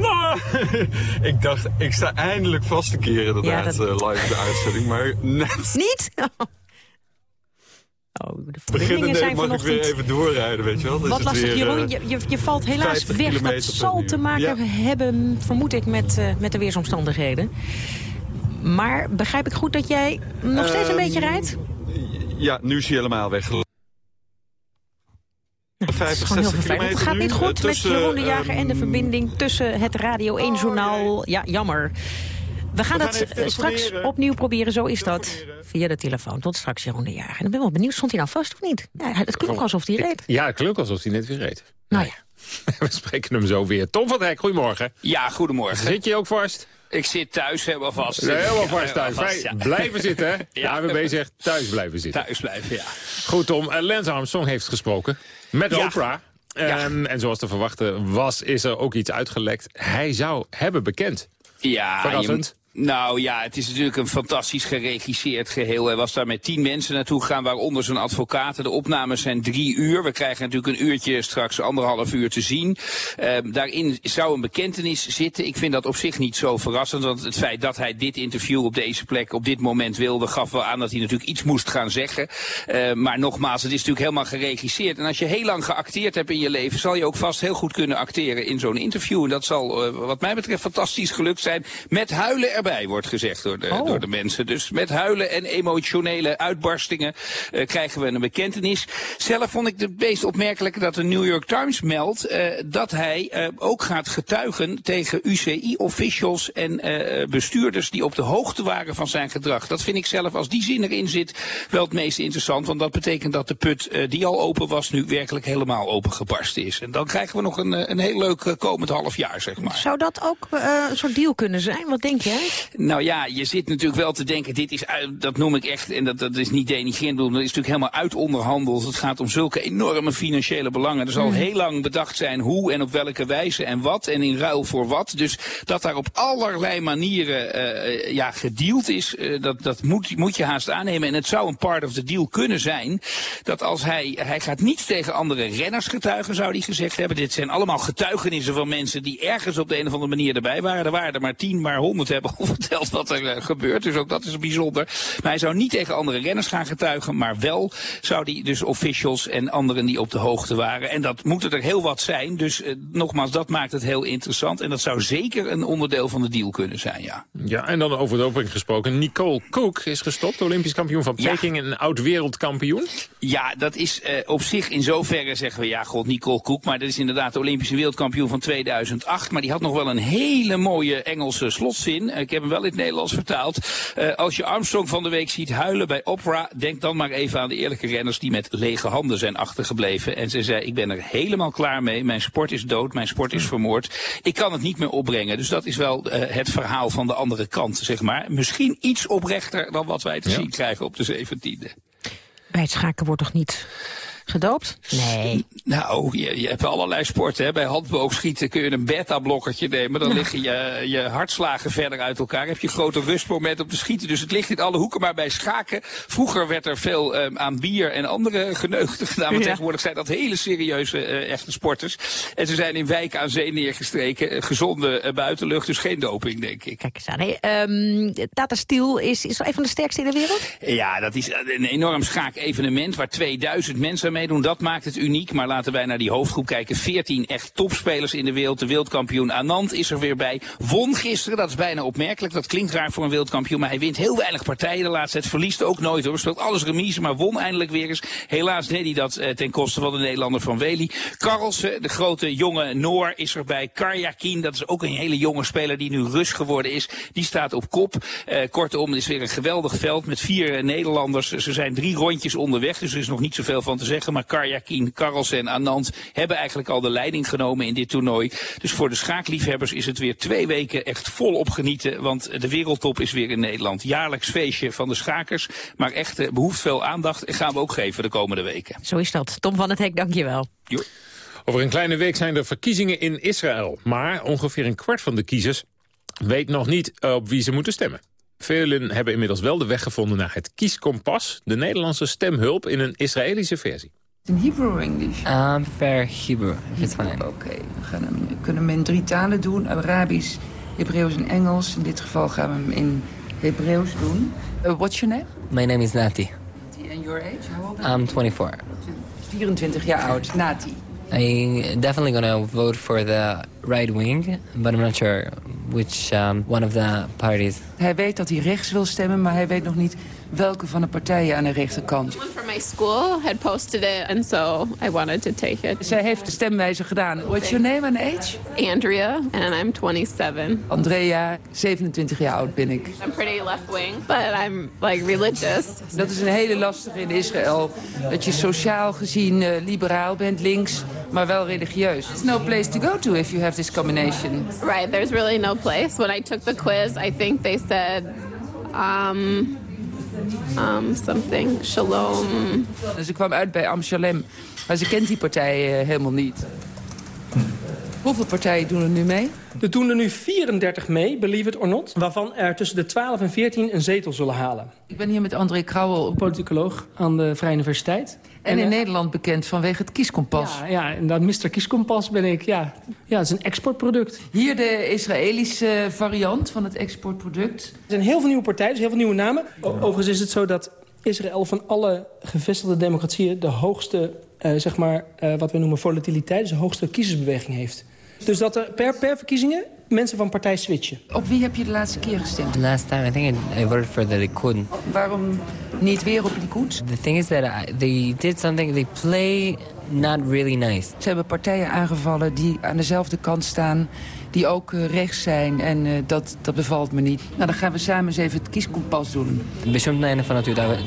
*laughs* Ik dacht, ik sta eindelijk vast een keer inderdaad Ja, dat- eh, live de uitzending, maar net Niet? *laughs* Oh, de verbindingen zijn mag ik weer vanochtend... even doorrijden, weet je wel. Wat lastig, weer, Jeroen. eh, Je, je, je valt helaas 50 weg. Dat zal te maken Ja. hebben, vermoed ik, met, eh, met de weersomstandigheden. Maar begrijp ik goed dat jij nog steeds een Ehm, beetje rijdt? Ja, nu is hij helemaal weg. 50, Het is gewoon heel 60 vervelend. Het kilometer gaat niet eh, goed met tussen, Jeroen de Jager en de ehm, verbinding tussen het Radio 1-journaal. ja, jammer. We gaan gaan het eh, straks opnieuw proberen, zo is dat. Via de telefoon. Tot straks, Jeroen de Jager. En ik ben wel benieuwd, stond hij nou vast of niet? Ja, het klonk alsof hij reed. Ja, het klonk alsof hij net weer reed. Nou ja. *laughs* We spreken hem zo weer. Tom van Dijk, goedemorgen. Ja, goedemorgen. Zit je ook vast? Ik zit thuis helemaal vast. Nee, helemaal vast thuis. helemaal Wij vast, ja. Blijven zitten, hè? De *laughs* Ja. AWB zegt thuis blijven zitten. Thuis blijven, ja. Goed, Tom. Lance Armstrong heeft gesproken met Ja. Oprah. Ehm, En zoals te verwachten was, is er ook iets uitgelekt. Hij zou hebben bekend. Ja, Verrassend. Nou ja, het is natuurlijk een fantastisch geregisseerd geheel. Hij was daar met tien mensen naartoe gegaan, waaronder zijn advocaten. De opnames zijn drie uur. We krijgen natuurlijk een uurtje, straks anderhalf uur te zien. Ehm, daarin zou een bekentenis zitten. Ik vind dat op zich niet zo verrassend. Want het feit dat hij dit interview op deze plek op dit moment wilde... gaf wel aan dat hij natuurlijk iets moest gaan zeggen. Ehm, maar nogmaals, het is natuurlijk helemaal geregisseerd. En als je heel lang geacteerd hebt in je leven... zal je ook vast heel goed kunnen acteren in zo'n interview. En dat zal eh, wat mij betreft fantastisch gelukt zijn. Met huilen erbij, wordt gezegd door de, Oh. door de mensen. Dus met huilen en emotionele uitbarstingen eh, krijgen we een bekentenis. Zelf vond ik het meest opmerkelijke dat de New York Times meldt... eh, dat hij eh, ook gaat getuigen tegen UCI-officials en bestuurders... die op de hoogte waren van zijn gedrag. Dat vind ik zelf, als die zin erin zit, wel het meest interessant. Want dat betekent dat de put die al open was... nu werkelijk helemaal opengebarsten is. En dan krijgen we nog een, een heel leuk komend half jaar, zeg maar. Zou dat ook een soort deal kunnen zijn? Wat denk jij? Nou ja, je zit natuurlijk wel te denken, dit is, dat noem ik echt, en dat, dat is niet denigrerend, dat is natuurlijk helemaal uitonderhandeld. Het gaat om zulke enorme financiële belangen. Er zal Mhm. heel lang bedacht zijn hoe en op welke wijze en wat en in ruil voor wat. Dus dat daar op allerlei manieren eh, ja, gedeeld is, eh, dat, dat moet, moet je haast aannemen. En het zou een part of the deal kunnen zijn dat als hij, hij gaat niet tegen andere renners getuigen, zou hij gezegd hebben. Dit zijn allemaal getuigenissen van mensen die ergens op de een of andere manier erbij waren. Er waren er maar tien, maar honderd hebben *laughs* al verteld wat er eh, gebeurt. Dus ook dat is bijzonder. Maar hij zou niet tegen andere renners gaan getuigen, maar wel zou hij dus officials en anderen die op de hoogte waren. En dat moeten er heel wat zijn. Dus eh, nogmaals, dat maakt het heel interessant. En dat zou zeker een onderdeel van de deal kunnen zijn, ja. Ja, en dan over de opening gesproken. Nicole Kook is gestopt, Olympisch kampioen van Ja. Peking en een oud-wereldkampioen. Ja, dat is eh, op zich in zoverre zeggen we, ja god, Nicole Koek. Maar dat is inderdaad de Olympische wereldkampioen van 2008. Maar die had nog wel een hele mooie Engelse slotzin. Ik heb hem wel in het Nederlands vertaald. Eh, als je Armstrong van de week ziet huilen bij opera, denk dan maar even aan de eerlijke renners die met lege handen zijn achtergebleven. En ze zei, ik ben er helemaal klaar mee. Mijn sport is dood, mijn sport is vermoord. Ik kan het niet meer opbrengen. Dus dat is wel eh, het verhaal van de andere kant, zeg maar. Misschien iets oprechter dan wat wij te zien krijgen op de 17e. Bij het schaken wordt toch niet gedoopt? Nee. Nou, je, je hebt allerlei sporten. Hè. Bij handboogschieten kun je een beta-blokkertje nemen. Dan liggen je, je hartslagen verder uit elkaar. Heb je een groter rustmoment op de schieten. Dus het ligt in alle hoeken. Maar bij schaken, vroeger werd er veel eh, aan bier en andere geneugten *laughs* gedaan. Maar Ja. tegenwoordig zijn dat hele serieuze eh, echte sporters. En ze zijn in wijken aan zee neergestreken. Eh, gezonde eh, buitenlucht, dus geen doping, denk ik. Kijk eens aan. Hey, ehm, Tata Steel is, is wel een van de sterkste in de wereld? Ja, dat is een enorm schaak-evenement waar 2000 mensen aan Dat maakt het uniek. Maar laten wij naar die hoofdgroep kijken. 14 echt topspelers in de wereld. De wereldkampioen Anand is er weer bij. Won gisteren, dat is bijna opmerkelijk. Dat klinkt raar voor een wereldkampioen. Maar hij wint heel weinig partijen de laatste tijd. Verliest ook nooit hoor. Speelt alles remise, maar won eindelijk weer eens. Helaas deed hij dat eh, ten koste van de Nederlander van Wely. Carlsen, de grote jonge Noor, is erbij. Karjakin, dat is ook een hele jonge speler die nu Rus geworden is. Die staat op kop. Eh, kortom, het is weer een geweldig veld met vier eh, Nederlanders. Ze zijn drie rondjes onderweg, dus er is nog niet zoveel van te zeggen. Maar Karjakin, Carlsen en Anand hebben eigenlijk al de leiding genomen in dit toernooi. Dus voor de schaakliefhebbers is het weer twee weken echt volop genieten. Want de wereldtop is weer in Nederland. Jaarlijks feestje van de schakers. Maar echt eh, behoeft veel aandacht en gaan we ook geven de komende weken. Zo is dat. Tom van het Hek, dankjewel. Jo. Over een kleine week zijn er verkiezingen in Israël. Maar ongeveer een kwart van de kiezers weet nog niet eh, op wie ze moeten stemmen. Velen hebben inmiddels wel de weg gevonden naar het Kieskompas... de Nederlandse stemhulp in een Israëlische versie. In Hebrew or English? Um, prefer Hebrew, if it's fine. Oké, we gaan hem, we kunnen hem in drie talen doen. Arabisch, Hebreeuws en Engels. In dit geval gaan we hem in Hebreeuws doen. Uh, what's your name? My name is Nati. And your age? How old are I'm 24. you? 24 jaar oud. Nati. I'm definitely gonna vote for the right wing, but I'm not sure which um, one of the parties. Hij weet dat hij rechts wil stemmen, maar hij weet nog niet welke van de partijen aan de rechterkant. One from my school had posted it, and so I wanted to take it. Zij heeft de stemwijzer gedaan. What's your name and age? Andrea, and I'm 27. Andrea, 27 jaar oud ben ik. I'm pretty left wing, but I'm like religious. Dat is een hele lastige in Israël. Dat je sociaal gezien eh, liberaal bent, links, maar wel religieus. There's no place to go to if you have this combination. Right, there's really no place. When I took the quiz, I think they said, um, um, something, shalom. Dus ze kwam uit bij Amsterdam, maar ze kent die partij eh, helemaal niet. Hoeveel partijen doen er nu mee? Er doen er nu 34 mee, believe it or not... waarvan er tussen de 12 en 14 een zetel zullen halen. Ik ben hier met André Krauwel, politicoloog aan de Vrije Universiteit. En in eh, Nederland bekend vanwege het kieskompas. Ja, ja, inderdaad, Mr. Kieskompas ben ik. Ja, ja het is een exportproduct. Hier de Israëlische variant van het exportproduct. Er zijn heel veel nieuwe partijen, dus heel veel nieuwe namen. O- overigens is het zo dat Israël van alle gevestigde democratieën... de hoogste, eh, zeg maar, eh, wat we noemen volatiliteit... dus de hoogste kiezersbeweging heeft. Dus dat er per, per verkiezingen mensen van partij switchen. Op wie heb je de laatste keer gestemd? Last time, I think I, I voted for the Likud. Waarom niet weer op Likud? The thing is that I, they did something, they play not really nice. Ze hebben partijen aangevallen die aan dezelfde kant staan die ook eh, rechts zijn. En eh, dat, dat bevalt me niet. Nou, dan gaan we samen eens even het kieskompas doen. بشمت een فنات daar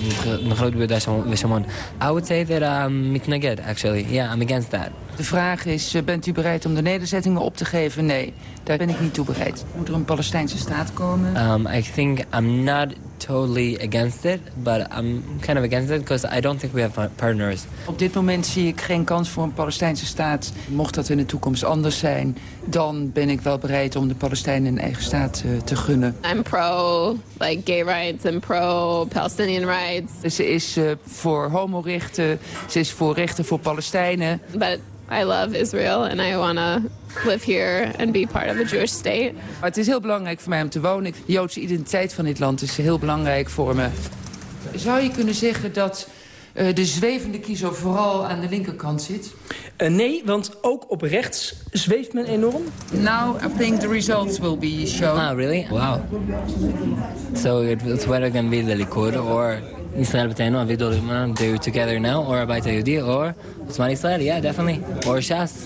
نخرج بدا zo'n. I would say that um, I'm mitnaged actually. Yeah, I'm against that. De vraag is, eh, bent u bereid om de nederzettingen op te geven? Nee, daar ben ik niet toe bereid. Moet er een Palestijnse staat komen? Um, I think I'm not totally against it, but I'm kind of against it because I don't think we have partners. Op dit moment zie ik geen kans voor een Palestijnse staat. Mocht dat in de toekomst anders zijn, dan ben ik wel bereid om de Palestijnen een eigen staat uh, te gunnen. I'm pro like gay rights and pro Palestinian rights. Ze is uh, voor homorechten, ze is voor rechten voor Palestijnen. But I love Israel and I want to live here and be part of a Jewish state. Maar het is heel belangrijk voor mij om te wonen. De Joodse identiteit van dit land is heel belangrijk voor me. Zou je kunnen zeggen dat uh, de zwevende kiezer vooral aan de linkerkant zit? Uh, nee, want ook op rechts zweeft men enorm. Now I think the results will be shown. Ah, really? Wow. So it's whether going to be the Likud or Israel Beteinu, Avigdor Lieberman, they're together now, or Abait Yehudi, or Osman Israel, yeah, definitely. Or Shas.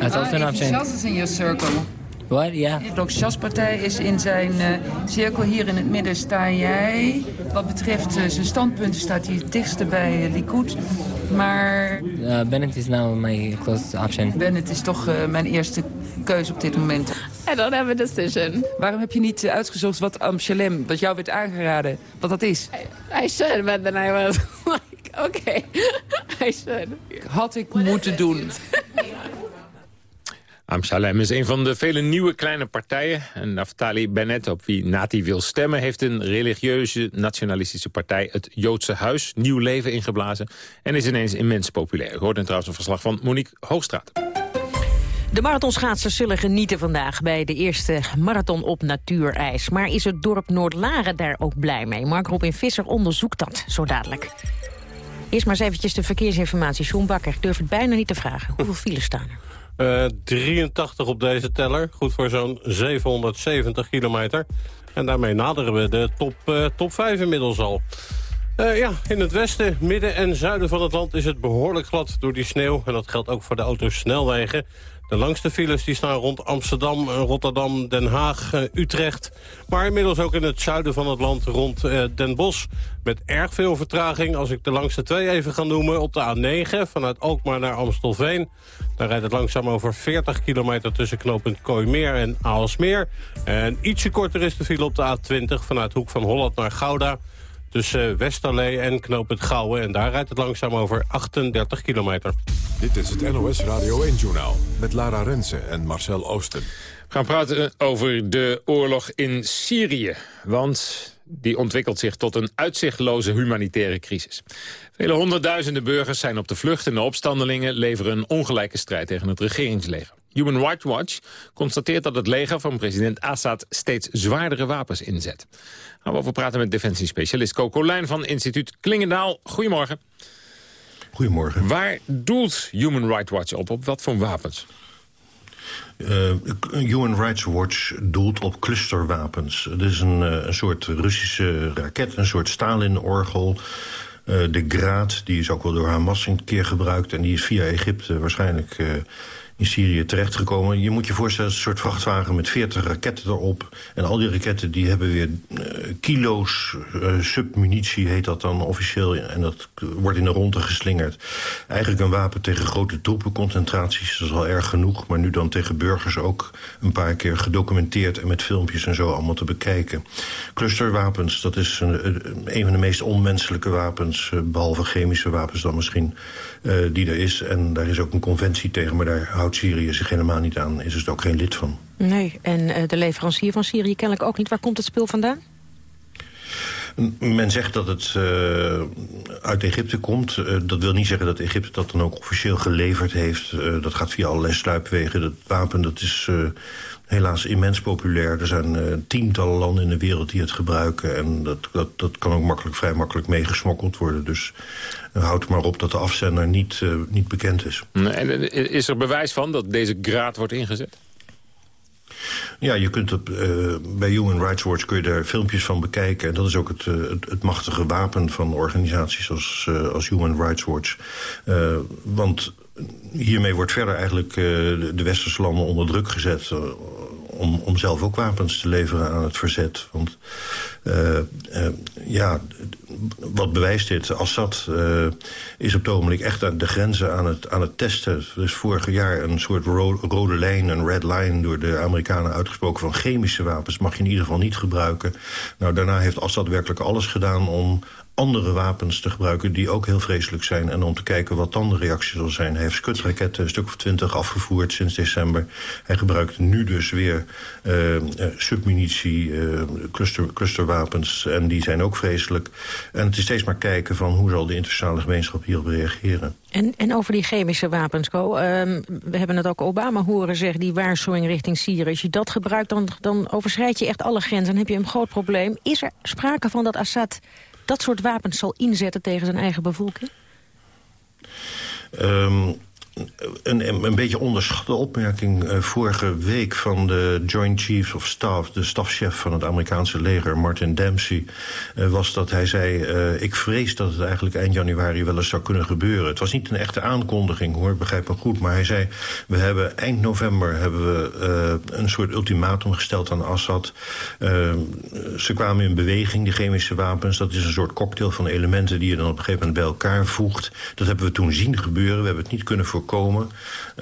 That's uh, also an option. Shas is in your circle. What? Yeah. De Shas-partij is in zijn uh, cirkel. Hier in het midden sta jij. Wat betreft uh, zijn standpunten staat hij het dichtste bij uh, Likud. Maar... Uh, Bennett is now my close option. Bennett is toch mijn eerste keuze op dit moment. I don't have a decision. Waarom heb je niet uitgezocht wat Amshalem, wat jou werd aangeraden, wat dat is? I, I should, but then I was *laughs* like, okay, *laughs* I should. Had ik moeten doen. *laughs* Amsalem is een van de vele nieuwe kleine partijen. En Naftali Bennett, op wie Nati wil stemmen... heeft een religieuze nationalistische partij, het Joodse Huis... nieuw leven ingeblazen en is ineens immens populair. U hoort trouwens een verslag van Monique Hoogstraat. De marathonschaatsers zullen genieten vandaag bij de eerste marathon op natuurijs. Maar is het dorp Noordlaren daar ook blij mee? Mark Robin Visser onderzoekt dat zo dadelijk. Eerst maar eens eventjes de verkeersinformatie. John Bakker, ik durf het bijna niet te vragen. Hoeveel files staan er? Uh, 83 op deze teller. Goed voor zo'n 770 kilometer. En daarmee naderen we de top, uh, top 5 inmiddels al. Uh, ja, in het westen, midden en zuiden van het land is het behoorlijk glad door die sneeuw. En dat geldt ook voor de autosnelwegen. De langste files die staan rond Amsterdam, Rotterdam, Den Haag, uh, Utrecht. Maar inmiddels ook in het zuiden van het land rond uh, Den Bosch. Met erg veel vertraging, als ik de langste twee even ga noemen. Op de A9 vanuit Alkmaar naar Amstelveen. Daar rijdt het langzaam over 40 kilometer tussen knooppunt Kooimeer en Aalsmeer. En ietsje korter is de file op de A20 vanuit Hoek van Holland naar Gouda tussen Westerlee en Knoop het Gouwen. En daar rijdt het langzaam over 38 kilometer. Dit is het NOS Radio 1-journaal met Lara Rensen en Marcel Oosten. We gaan praten over de oorlog in Syrië. Want die ontwikkelt zich tot een uitzichtloze humanitaire crisis. Vele honderdduizenden burgers zijn op de vlucht... en de opstandelingen leveren een ongelijke strijd tegen het regeringsleger. Human Rights Watch constateert dat het leger van president Assad... steeds zwaardere wapens inzet. Gaan we over praten met defensiespecialist Coco Lijn van instituut Klingendaal. Goedemorgen. Goedemorgen. Waar doelt Human Rights Watch op? Op wat voor wapens? Uh, Human Rights Watch doelt op clusterwapens. Het is een, uh, een soort Russische raket, een soort Stalin-orgel. Uh, de Graad, die is ook wel door Hamas een keer gebruikt... en die is via Egypte waarschijnlijk in Syrië terechtgekomen. Je moet je voorstellen, een soort vrachtwagen met 40 raketten erop. En al die raketten die hebben weer uh, kilo's uh, submunitie, heet dat dan officieel. En dat wordt in de ronde geslingerd. Eigenlijk een wapen tegen grote troepenconcentraties, dat is al erg genoeg. Maar nu dan tegen burgers ook een paar keer gedocumenteerd... en met filmpjes en zo allemaal te bekijken. Clusterwapens, dat is een, een van de meest onmenselijke wapens... Uh, behalve chemische wapens dan misschien, die er is. En daar is ook een conventie tegen, maar daar houdt Syrië zich helemaal niet aan. Is er ook geen lid van. Nee, en uh, de leverancier van Syrië kennelijk ook niet. Waar komt het spul vandaan? Men zegt dat het uh, uit Egypte komt. Uh, dat wil niet zeggen dat Egypte dat dan ook officieel geleverd heeft. Uh, dat gaat via allerlei sluipwegen. Dat wapen dat is helaas immens populair. Er zijn tientallen landen in de wereld die het gebruiken. En dat, dat, dat kan ook makkelijk, vrij makkelijk meegesmokkeld worden. Dus houd maar op dat de afzender niet, niet bekend is. En is er bewijs van dat deze graad wordt ingezet? Ja, je kunt op, uh, bij Human Rights Watch kun je daar filmpjes van bekijken. En dat is ook het, uh, het, het, machtige wapen van organisaties als, uh, als Human Rights Watch. want hiermee wordt verder eigenlijk de westerse landen onder druk gezet om, om zelf ook wapens te leveren aan het verzet. Want uh, uh, ja, wat bewijst dit? Assad uh, is op het ogenblik echt aan de grenzen aan het, aan het testen. Dus vorig jaar een soort ro rode lijn, een red line... door de Amerikanen uitgesproken van chemische wapens... mag je in ieder geval niet gebruiken. Nou, daarna heeft Assad werkelijk alles gedaan om andere wapens te gebruiken die ook heel vreselijk zijn... en om te kijken wat dan de reactie zal zijn. Hij heeft skutraketten, een stuk of twintig afgevoerd sinds december. Hij gebruikt nu dus weer uh, submunitie, uh, cluster, clusterwapens... en die zijn ook vreselijk. En het is steeds maar kijken van hoe zal de internationale gemeenschap hierop reageren. En, en over die chemische wapens, Co. Uh, we hebben het ook Obama horen zeggen, die waarschuwing richting Syrië. Als je dat gebruikt, dan, dan overschrijd je echt alle grenzen. Dan heb je een groot probleem. Is er sprake van dat Assad dat soort wapens zal inzetten tegen zijn eigen bevolking? Um, een, een beetje onderschatte opmerking uh, vorige week van de Joint Chiefs of Staff, de stafchef van het Amerikaanse leger, Martin Dempsey, uh, was dat hij zei, uh, ik vrees dat het eigenlijk eind januari wel eens zou kunnen gebeuren. Het was niet een echte aankondiging hoor, begrijp me goed, maar hij zei, we hebben eind november hebben we een soort ultimatum gesteld aan Assad. ze kwamen in beweging, die chemische wapens, dat is een soort cocktail van elementen die je dan op een gegeven moment bij elkaar voegt. Dat hebben we toen zien gebeuren, we hebben het niet kunnen voorkomen komen.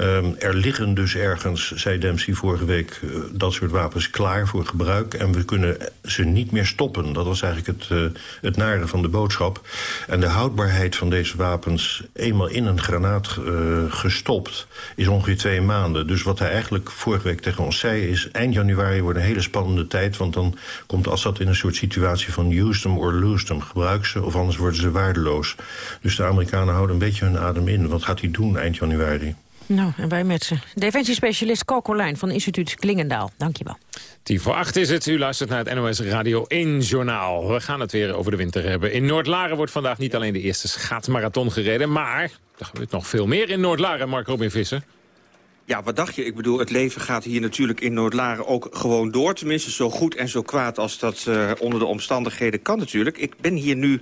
Um, er liggen dus ergens, zei Dempsey vorige week, uh, dat soort wapens klaar voor gebruik. En we kunnen ze niet meer stoppen. Dat was eigenlijk het, uh, het nare van de boodschap. En de houdbaarheid van deze wapens, eenmaal in een granaat uh, gestopt, is ongeveer twee maanden. Dus wat hij eigenlijk vorige week tegen ons zei is... eind januari wordt een hele spannende tijd... want dan komt Assad in een soort situatie van use them or lose them. Gebruik ze of anders worden ze waardeloos. Dus de Amerikanen houden een beetje hun adem in. Wat gaat hij doen eind januari? Nou, en wij met ze. Defensiespecialist Coco Lijn van instituut Klingendaal. Dankjewel. Tien voor acht is het. U luistert naar het NOS Radio 1 Journaal. We gaan het weer over de winter hebben. In Noord-Laren wordt vandaag niet alleen de eerste schaatsmarathon gereden... maar er gebeurt nog veel meer in Noord-Laren, Mark Robin Visser. Ja, wat dacht je? Ik bedoel, het leven gaat hier natuurlijk in Noord-Laren ook gewoon door. Tenminste, zo goed en zo kwaad als dat uh, onder de omstandigheden kan natuurlijk. Ik ben hier nu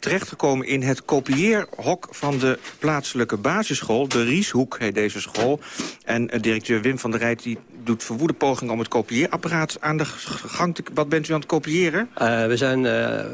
terechtgekomen in het kopieerhok van de plaatselijke basisschool. De Rieshoek heet deze school. En uh, directeur Wim van der Rijt die doet verwoede pogingen om het kopieerapparaat aan de gang te... Wat bent u aan het kopiëren? Uh, we, zijn,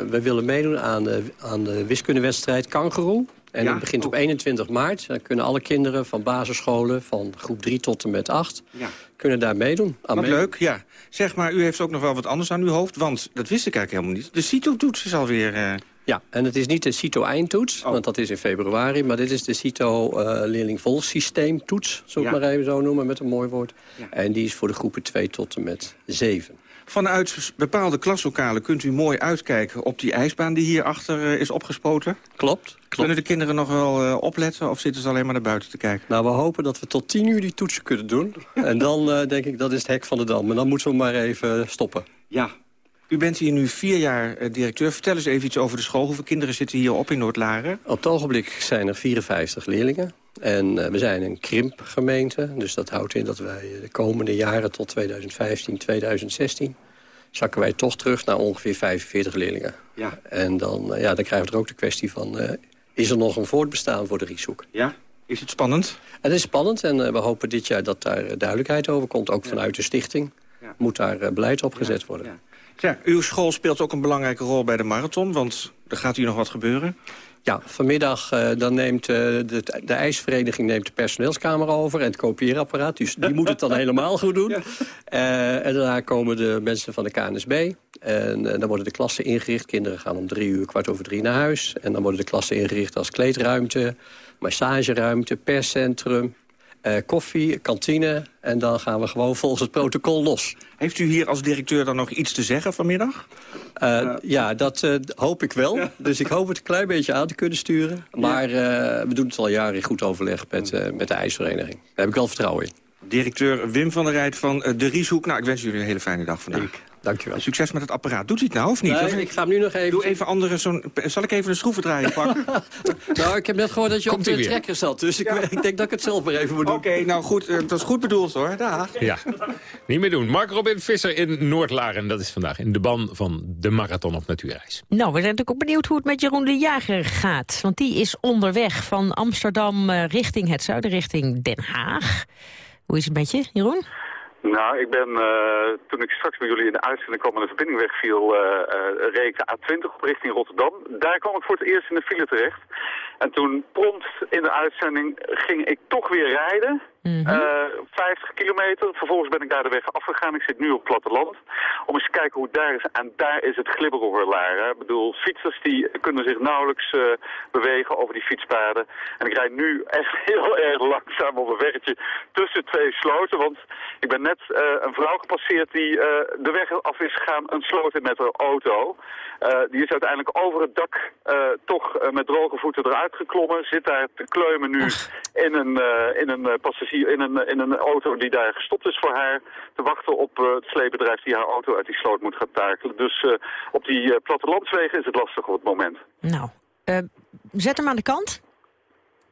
we willen meedoen aan de, aan de wiskundewedstrijd Kangaroo. En ja? dat begint op 21 maart. Dan kunnen alle kinderen van basisscholen van groep 3 tot en met 8... Ja. kunnen daar meedoen. Wat leuk, ja. Zeg maar, u heeft ook nog wel wat anders aan uw hoofd. Want dat wist ik eigenlijk helemaal niet. De CITO-toets is alweer... Uh... Ja, en het is niet de CITO-eindtoets, oh. want dat is in februari. Maar dit is de CITO-leerlingvolgsysteemtoets, uh, zal ik ja. maar even zo noemen met een mooi woord. Ja. En die is voor de groepen 2 tot en met 7. Vanuit bepaalde klaslokalen kunt u mooi uitkijken op die ijsbaan die hierachter uh, is opgespoten. Klopt. Klopt. Kunnen de kinderen nog wel uh, opletten of zitten ze alleen maar naar buiten te kijken? Nou, we hopen dat we tot tien uur die toetsen kunnen doen. *laughs* en dan uh, denk ik, dat is het hek van de dam. En dan moeten we maar even stoppen. Ja. U bent hier nu vier jaar directeur. Vertel eens even iets over de school. Hoeveel kinderen zitten hier op in Noord-Laren? Op het ogenblik zijn er 54 leerlingen. En uh, we zijn een krimpgemeente. Dus dat houdt in dat wij de komende jaren tot 2015, 2016... zakken wij toch terug naar ongeveer 45 leerlingen. Ja. En dan, uh, ja, dan krijgen we er ook de kwestie van... Uh, is er nog een voortbestaan voor de Rieshoek? Ja. Is het spannend? Het is spannend en we hopen dit jaar dat daar duidelijkheid over komt. Ook ja. vanuit de stichting ja. moet daar beleid op gezet worden. Ja. Ja, uw school speelt ook een belangrijke rol bij de marathon, want er gaat hier nog wat gebeuren. Ja, vanmiddag uh, dan neemt uh, de, de ijsvereniging neemt de personeelskamer over en het kopieerapparaat. Dus die moet het dan helemaal goed doen. Ja. Uh, en daarna komen de mensen van de KNSB. En dan worden de klassen ingericht. Kinderen gaan om drie uur, kwart over drie naar huis. En dan worden de klassen ingericht als kleedruimte, massageruimte, perscentrum, uh, koffie, kantine. En dan gaan we gewoon volgens het protocol los. Heeft u hier als directeur dan nog iets te zeggen vanmiddag? Uh, uh, ja, dat hoop ik wel. Ja. Dus ik hoop het een klein beetje aan te kunnen sturen. Maar ja. we doen het al jaren in goed overleg met, met de ijsvereniging. Daar heb ik wel vertrouwen in. Directeur Wim van der Rijt van de Rieshoek. Nou, ik wens jullie een hele fijne dag vandaag. Ik. Dankjewel. Succes met het apparaat. Doet hij het nou of niet? Nee, Of- ik ga hem nu nog even... Doe even andere zo'n... Zal ik even een schroevendraaier *laughs* pakken? nou, ik heb net gehoord dat je Komt op de trekker zat. Dus ik, *laughs* ik denk dat ik het zelf maar even moet doen. Oké, nou goed. eh, dat is goed bedoeld hoor. Dag. Ja, niet meer doen. Mark Robin Visser in Noordlaren. Dat is vandaag in de ban van de marathon op natuurreis. Nou, we zijn natuurlijk ook benieuwd hoe het met Jeroen de Jager gaat. Want die is onderweg van Amsterdam eh, richting het zuiden, richting Den Haag. Hoe is het met je, Jeroen? Nou, ik ben, eh, toen ik straks bij jullie in de uitzending kwam en de verbinding wegviel, ik de A20 op richting Rotterdam. Daar kwam ik voor het eerst in de file terecht. En toen prompt in de uitzending ging ik toch weer rijden. Eh, 50 kilometer. Vervolgens ben ik daar de weg afgegaan. Ik zit nu op het platteland. Om eens te kijken hoe het daar is. En daar is het glibberoverlaar. hè. Ik bedoel, fietsers die kunnen zich nauwelijks eh, bewegen over die fietspaden. En ik rijd nu echt *laughs* heel erg langzaam op een weggetje tussen twee sloten. Want ik ben net eh, een vrouw gepasseerd die eh, de weg af is gegaan. Een sloot in met haar auto. Eh, die is uiteindelijk over het dak eh, toch eh, met droge voeten eruit geklommen. Zit daar te kleumen nu in een, in een passagier, in een, in een auto die daar gestopt is voor haar. Te wachten op het sleepbedrijf die haar auto uit die sloot moet gaan takelen. Dus op die plattelandswegen is het lastig op het moment. Nou, zet hem aan de kant.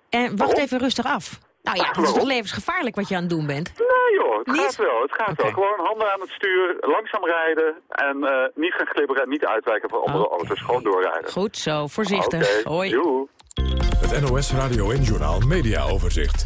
En wacht even rustig af. Nou ja, het is toch levensgevaarlijk wat je aan het doen bent? Nee joh, het gaat wel. Het gaat wel. Gewoon handen aan het stuur, langzaam rijden en eh, niet gaan glibberen en niet uitwijken voor andere auto's. Gewoon doorrijden. Goed zo, voorzichtig. Hoi. joe. Het NOS Radio en Journaal Media Overzicht.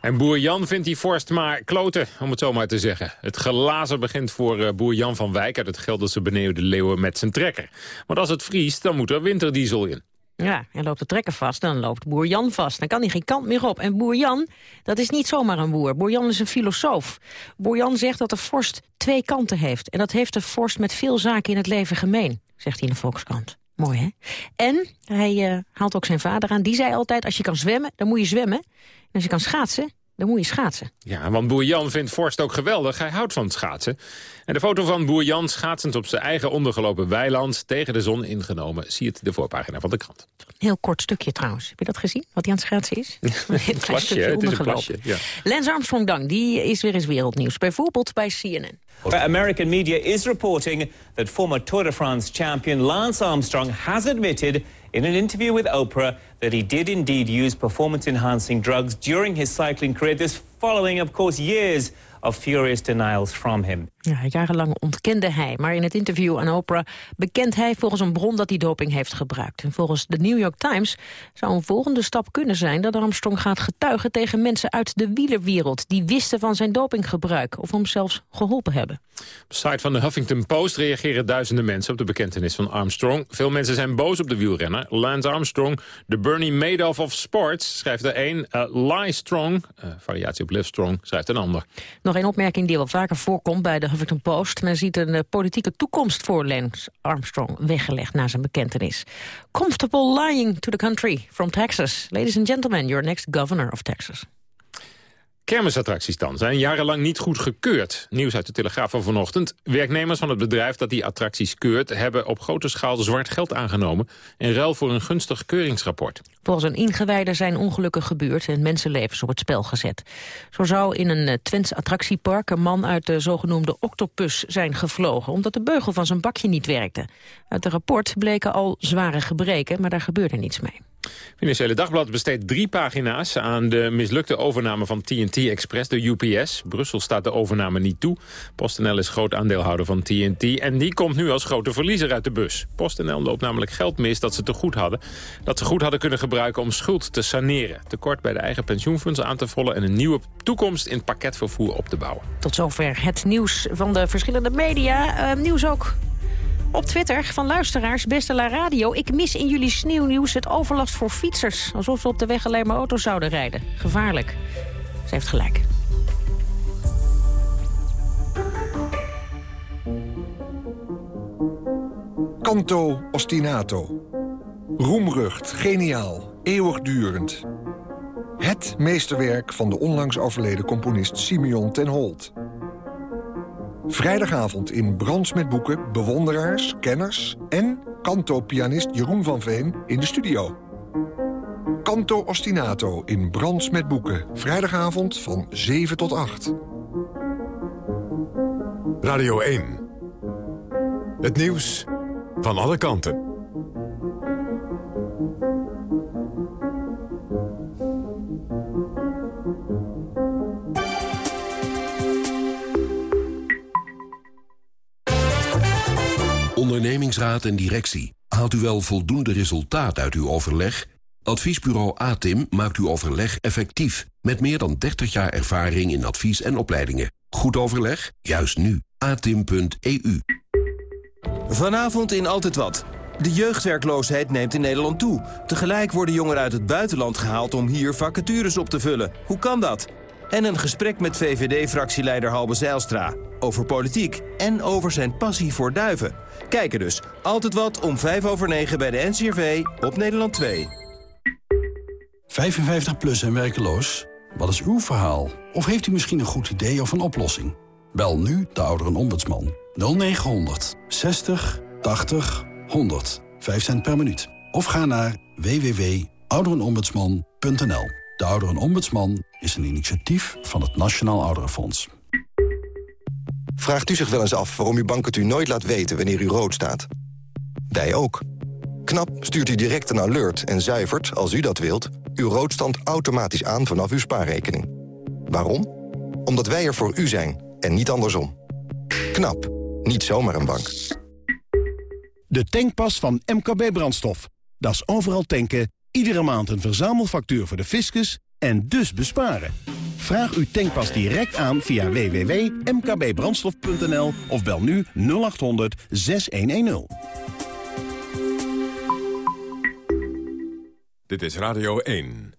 En boer Jan vindt die vorst maar kloten, om het zo maar te zeggen. Het gelazen begint voor eh, boer Jan van Wijk uit het Gelderse beneden de Leeuwen met zijn trekker. Want als het vriest, dan moet er winterdiesel in. Ja, en loopt de trekker vast, dan loopt boer Jan vast. Dan kan hij geen kant meer op. En boer Jan, dat is niet zomaar een boer. Boer Jan is een filosoof. Boer Jan zegt dat de vorst twee kanten heeft. En dat heeft de vorst met veel zaken in het leven gemeen, zegt hij in de Volkskrant. Mooi, hè? En hij eh, haalt ook zijn vader aan. Die zei altijd, als je kan zwemmen, dan moet je zwemmen. En als je kan schaatsen, dan moet je schaatsen. Ja, want boer Jan vindt vorst ook geweldig. Hij houdt van het schaatsen. En de foto van boer Jan schaatsend op zijn eigen ondergelopen weiland... tegen de zon ingenomen, zie het de voorpagina van de krant. Heel kort stukje trouwens. Heb je dat gezien, wat hij aan het schaatsen is? *laughs* Een plasje? Het is een ondergelopen. plasje. Ja. Lance Armstrong dan, die is weer eens wereldnieuws. Bijvoorbeeld bij CNN. American media is reporting that former Tour de France champion Lance Armstrong has admitted in an interview with Oprah that he did indeed use performance enhancing drugs during his cycling career. This following, of course, years of furious denials from him. Ja, jarenlang ontkende hij, maar in het interview aan Oprah bekent hij volgens een bron dat hij doping heeft gebruikt. En volgens de New York Times zou een volgende stap kunnen zijn dat Armstrong gaat getuigen tegen mensen uit de wielerwereld die wisten van zijn dopinggebruik of hem zelfs geholpen hebben. Op de site van de Huffington Post reageren duizenden mensen op de bekentenis van Armstrong. Veel mensen zijn boos op de wielrenner. Lance Armstrong, de Bernie Madoff of Sports, schrijft er een. Uh, Lie Strong, eh, variatie op Live Strong, schrijft een ander. Nog een opmerking die wel vaker voorkomt bij de Huffington Post. Men ziet een eh, politieke toekomst voor Lance Armstrong weggelegd na zijn bekentenis. Comfortable lying to the country from Texas. Ladies and gentlemen, your next governor of Texas. Kermisattracties dan zijn jarenlang niet goed gekeurd. Nieuws uit de Telegraaf van vanochtend. Werknemers van het bedrijf dat die attracties keurt... hebben op grote schaal zwart geld aangenomen... in ruil voor een gunstig keuringsrapport. Volgens een ingewijder zijn ongelukken gebeurd en mensenlevens op het spel gezet. Zo zou in een eh, Twents attractiepark een man uit de zogenoemde octopus zijn gevlogen, omdat de beugel van zijn bakje niet werkte. Uit het rapport bleken al zware gebreken, maar daar gebeurde niets mee. Financiële Dagblad besteedt drie pagina's aan de mislukte overname van TNT Express, de UPS. Brussel staat de overname niet toe. PostNL is groot aandeelhouder van TNT en die komt nu als grote verliezer uit de bus. PostNL loopt namelijk geld mis dat ze te goed hadden. Dat ze goed hadden kunnen gebruiken om schuld te saneren. Tekort bij de eigen pensioenfondsen aan te vullen en een nieuwe toekomst in pakketvervoer op te bouwen. Tot zover het nieuws van de verschillende media. Eh, nieuws ook op Twitter van luisteraars, beste La Radio. Ik mis in jullie sneeuwnieuws het overlast voor fietsers. Alsof we op de weg alleen maar auto's zouden rijden. Gevaarlijk. Ze heeft gelijk. Canto ostinato. Roemrucht, geniaal, eeuwigdurend. Het meesterwerk van de onlangs overleden componist Simeon ten Holt. Vrijdagavond in Brands met Boeken, bewonderaars, kenners... en kanto-pianist Jeroen van Veen in de studio. Canto ostinato in Brands met Boeken. Vrijdagavond van 7 tot 8. Radio 1. Het nieuws van alle kanten. Ondernemingsraad en directie. Haalt u wel voldoende resultaat uit uw overleg? Adviesbureau ATIM maakt uw overleg effectief. Met meer dan 30 jaar ervaring in advies en opleidingen. Goed overleg? Juist nu. atim.eu. Vanavond in Altijd Wat. De jeugdwerkloosheid neemt in Nederland toe. Tegelijk worden jongeren uit het buitenland gehaald om hier vacatures op te vullen. Hoe kan dat? En een gesprek met VVD-fractieleider Halbe Zijlstra. Over politiek en over zijn passie voor duiven. Kijken dus. Altijd wat om 5 over 9 bij de NCRV op Nederland 2. 55 plus en werkeloos? Wat is uw verhaal? Of heeft u misschien een goed idee of een oplossing? Bel nu de ouderenombudsman 0900 60 80 100. 5 cent per minuut. Of ga naar www.ouderenombudsman.nl. De Ouderenombudsman is een initiatief van het Nationaal Ouderenfonds. Vraagt u zich wel eens af waarom uw bank het u nooit laat weten wanneer u rood staat? Wij ook. KNAP stuurt u direct een alert en zuivert, als u dat wilt... uw roodstand automatisch aan vanaf uw spaarrekening. Waarom? Omdat wij er voor u zijn en niet andersom. KNAP. Niet zomaar een bank. De tankpas van MKB Brandstof. Dat is overal tanken, iedere maand een verzamelfactuur voor de fiscus en dus besparen. Vraag uw tankpas direct aan via www.mkbbrandstof.nl of bel nu 0800 6110. Dit is Radio 1.